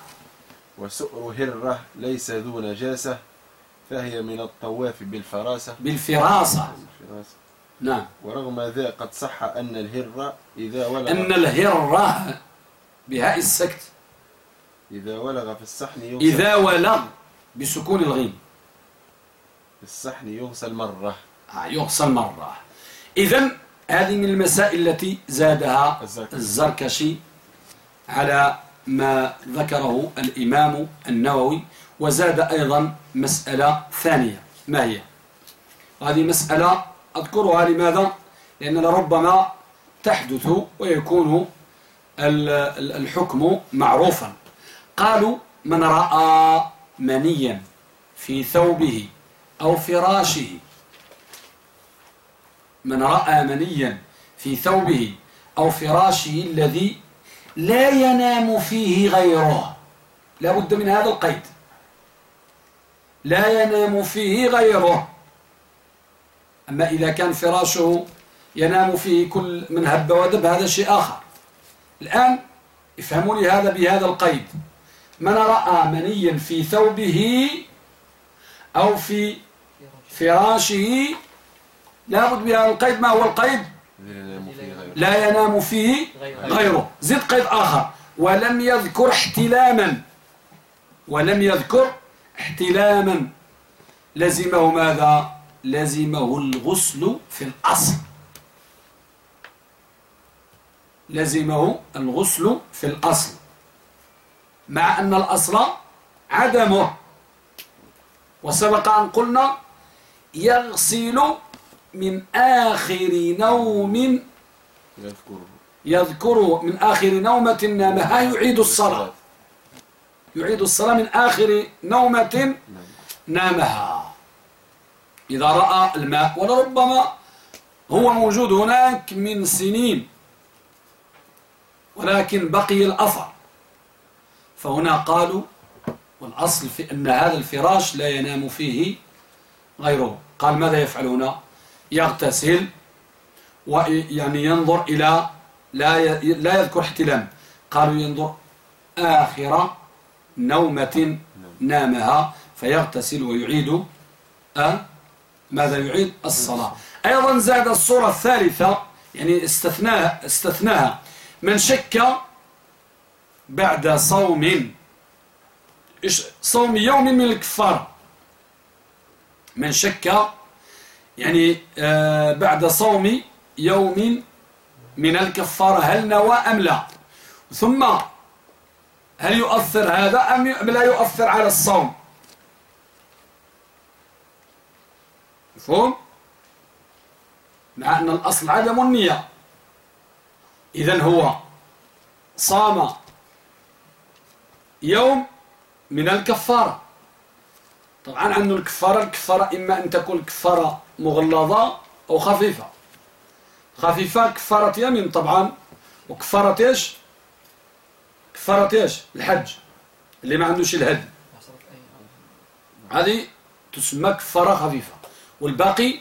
وسؤر هرة ليس ذو نجاسة. فهي من الطواف بالفراسة. بالفراسة. نعم. ورغم ذا قد صح أن الهرة إذا ولغ أن الهرة بهاء السكت. إذا ولغ في الصحن يغسل. إذا ولغ بسكون الغين في الصحن يغسل مرة. آه يغسل مرة. إذا هذه من المسائل التي زادها الزركشي على ما ذكره الإمام النووي وزاد أيضا مسألة ثانية. ما هي؟ هذه مسألة أذكرها لماذا لأن لربما تحدث ويكون الحكم معروفا. قالوا من رأى منيا في ثوبه أو فراشه. من رأى منيا في ثوبه أو فراشه الذي لا ينام فيه غيره. لا بد من هذا القيد. لا ينام فيه غيره. أما إذا كان فراشه ينام فيه كل من هب ودب هذا شيء آخر. الآن افهموا لي هذا بهذا القيد. من رأى منيا في ثوبه أو في فراشه لابد بهذا القيد. ما هو القيد؟ لا ينام فيه غيره. زد قيد آخر. ولم يذكر احتلاما. ولم يذكر احتلاما. لزمه ماذا؟ لزمه الغسل في الأصل. لزمه الغسل في الأصل. مع أن الأصل عدمه. وسبق أن قلنا يغسل من آخر نوم. يذكره يذكره من آخر نومة نامها يعيد الصلاة. يعيد الصلاة من آخر نومة نامها. إذا رأى الماء ولربما هو موجود هناك من سنين ولكن بقي الأثر. فهنا قالوا والأصل في أن هذا الفراش لا ينام فيه غيره. قال ماذا يفعل هنا؟ يغتسل ويعني ينظر إلى لا لا يذكر احتلام. قالوا ينظر آخر نومة نامها فيغتسل ويعيد أه ماذا يعيد؟ الصلاة. أيضا زاد الصورة الثالثة يعني استثناها, استثناها. من شك بعد صوم صوم يوم من الكفار. من شك يعني آه بعد صوم يوم من الكفارة هل نوى أم لا؟ ثم هل يؤثر هذا أم لا يؤثر على الصوم؟ مفهوم؟ مع أن الأصل عدم النية. إذن هو صام يوم من الكفارة. طبعا عنه الكفارة الكفارة إما أن تكون كفارة مغلظة أو خفيفة. خفيفة كفارة يمين طبعا وكفارة إيش؟ كفارة إيش؟ الحج. اللي ما عندوش الهدي. هذه تسمى كفارة خفيفة. والباقي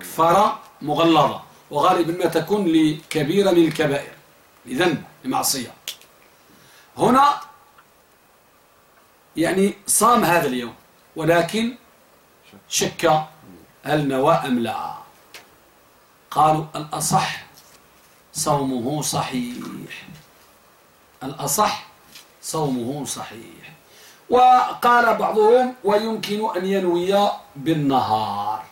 كفارة مغلظة وغالبا ما تكون لكبيرة من الكبائر. لذنب لمعصية. هنا يعني صام هذا اليوم ولكن شك هل نوى أم لا. قالوا الأصح صومه صحيح. الأصح صومه صحيح. وقال بعضهم ويمكن أن ينوي بالنهار.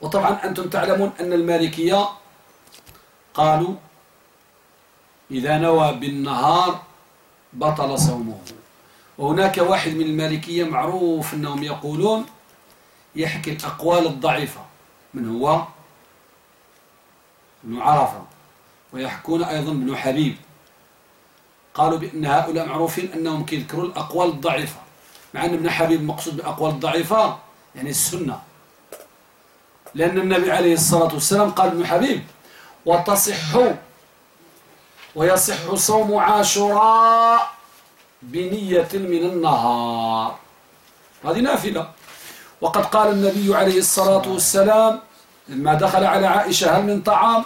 وطبعا أنتم تعلمون أن المالكية قالوا إذا نوى بالنهار بطل صومه. وهناك واحد من المالكية معروف أنهم يقولون يحكي الأقوال الضعيفة. من هو؟ ابن عرفة. ويحكون أيضا ابن حبيب. قالوا بأن هؤلاء معروفين أنهم يذكرون الأقوال الضعيفة مع أن ابن حبيب مقصود بالأقوال الضعيفة يعني السنة. لأن النبي عليه الصلاة والسلام قال ابن حبيب وتصح ويصح صوم عاشوراء بنية من النهار هذه نافلة. وقد قال النبي عليه الصلاة والسلام لما دخل على عائشة هل من طعام؟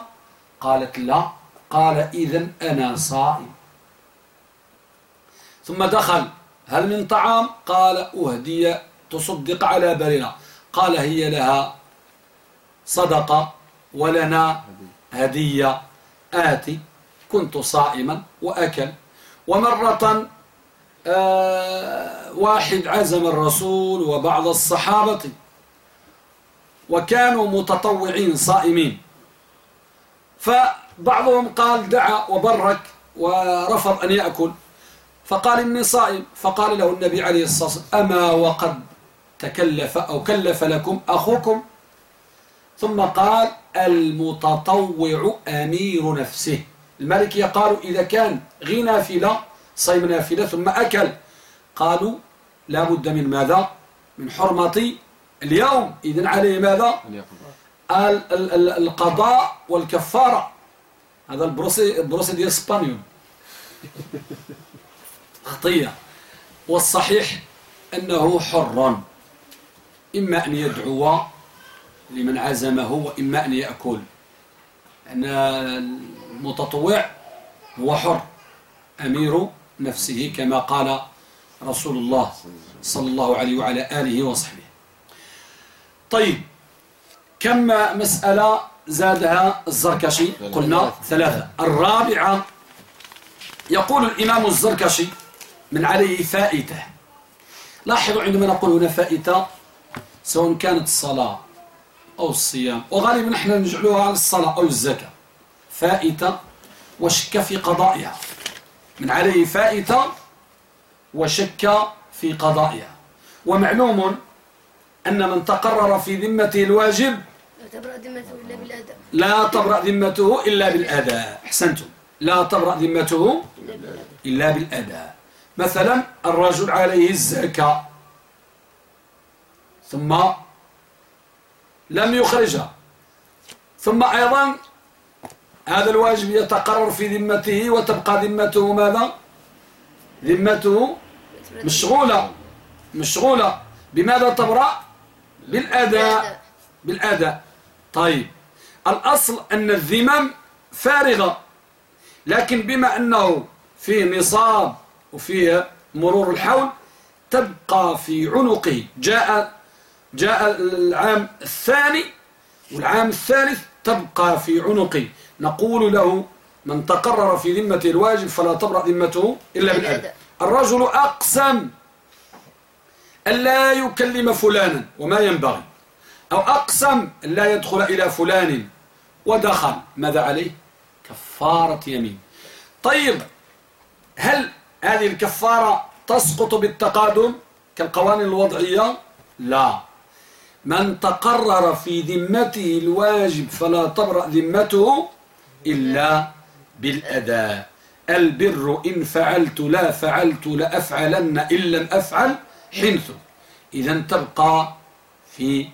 قالت لا قال إذا أنا صائم ثم دخل. هل من طعام؟ قال أهدي تصدق على بريرة قال هي لها صدقة ولنا هدية. آتي كنت صائما وأكل. ومرة آه واحد عزم الرسول وبعض الصحابة وكانوا متطوعين صائمين. فبعضهم قال دعا وبرك ورفض أن يأكل. فقال إني صائم. فقال له النبي عليه الصلاة والسلام أما وقد تكلف أو كلف لكم أخوكم؟ ثم قال المتطوع أمير نفسه. المالكية قالوا إذا كان غي نافلة صيم نافلة ثم أكل. قالوا لا بد من ماذا؟ من حرمة اليوم. إذن عليه ماذا؟ القضاء والكفارة. هذا البروسي ديال إسبانيول. خطية. والصحيح أنه حر إما أن يدعو لمن عزمه وإما أن يأكل. أن المتطوع هو حر. أمير نفسه كما قال رسول الله صلى الله عليه وعلى آله وصحبه. طيب كم مسألة زادها الزركشي؟ قلنا ثلاثة. الرابعة يقول الإمام الزركشي من عليه فائتة لاحظوا عندما نقول هنا فائتة سواء كانت الصلاة أو الصيام وغالبا نحن نجعلها على الصلاة أو الزكاة. فائتة وشك في قضائها. من عليه فائتة وشك في قضائها. ومعلوم أن من تقرر في ذمته الواجب لا تبرأ ذمته إلا بالأداء لا تبرأ ذمته إلا بالأداء أحسنتم. لا تبرأ ذمته إلا بالأداء مثلا الرجل عليه الزكاة ثم لم يخرجها ثم أيضا هذا الواجب يتقرر في ذمته وتبقى ذمته ماذا؟ ذمته مشغولة مشغولة. بماذا تبرأ؟ بالأداء بالأداء. طيب الأصل أن الذمم فارغة لكن بما أنه فيه نصاب وفيه مرور الحول تبقى في عنقه. جاء جاء العام الثاني والعام الثالث تبقى في عنقه. نقول له من تقرر في ذمته الواجب فلا تبرأ ذمته إلا بالأداء الرجل أقسم ألا يكلم فلانا وما ينبغي أو أقسم لا يدخل إلى فلان ودخل. ماذا عليه؟ كفارة يمين. طيب هل هذه الكفارة تسقط بالتقادم كالقوانين الوضعية؟ لا. من تقرر في ذمته الواجب فلا تبرأ ذمته إلا بالأداء البر إن فعلت لا فعلت لأفعلن إن لم أفعل حنث. إذا تبقى في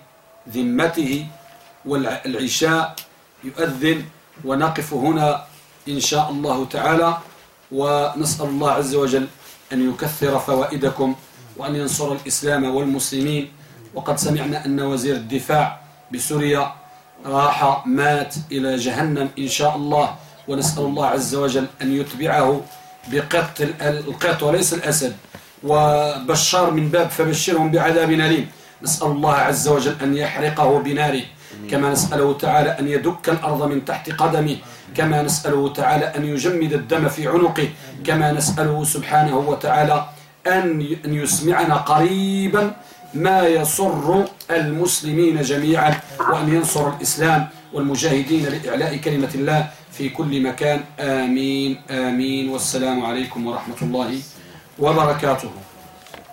ذمته والعشاء يؤذن ونقف هنا إن شاء الله تعالى. ونسأل الله عز وجل أن يكثر فوائدكم وأن ينصر الإسلام والمسلمين. وقد سمعنا أن وزير الدفاع بسوريا راح مات إلى جهنم إن شاء الله. ونسأل الله عز وجل أن يتبعه بقط القط وليس الأسد. وبشار من باب فبشرهم بعذاب أليم. نسأل الله عز وجل أن يحرقه بناره. كما نسأله تعالى أن يدك الأرض من تحت قدمه. كما نسأله تعالى أن يجمد الدم في عنقه كما نسأله سبحانه وتعالى أن يسمعنا قريبا ما يسر المسلمين جميعا وأن ينصر الإسلام والمجاهدين لإعلاء كلمة الله في كل مكان. آمين آمين. والسلام عليكم ورحمة الله وبركاته.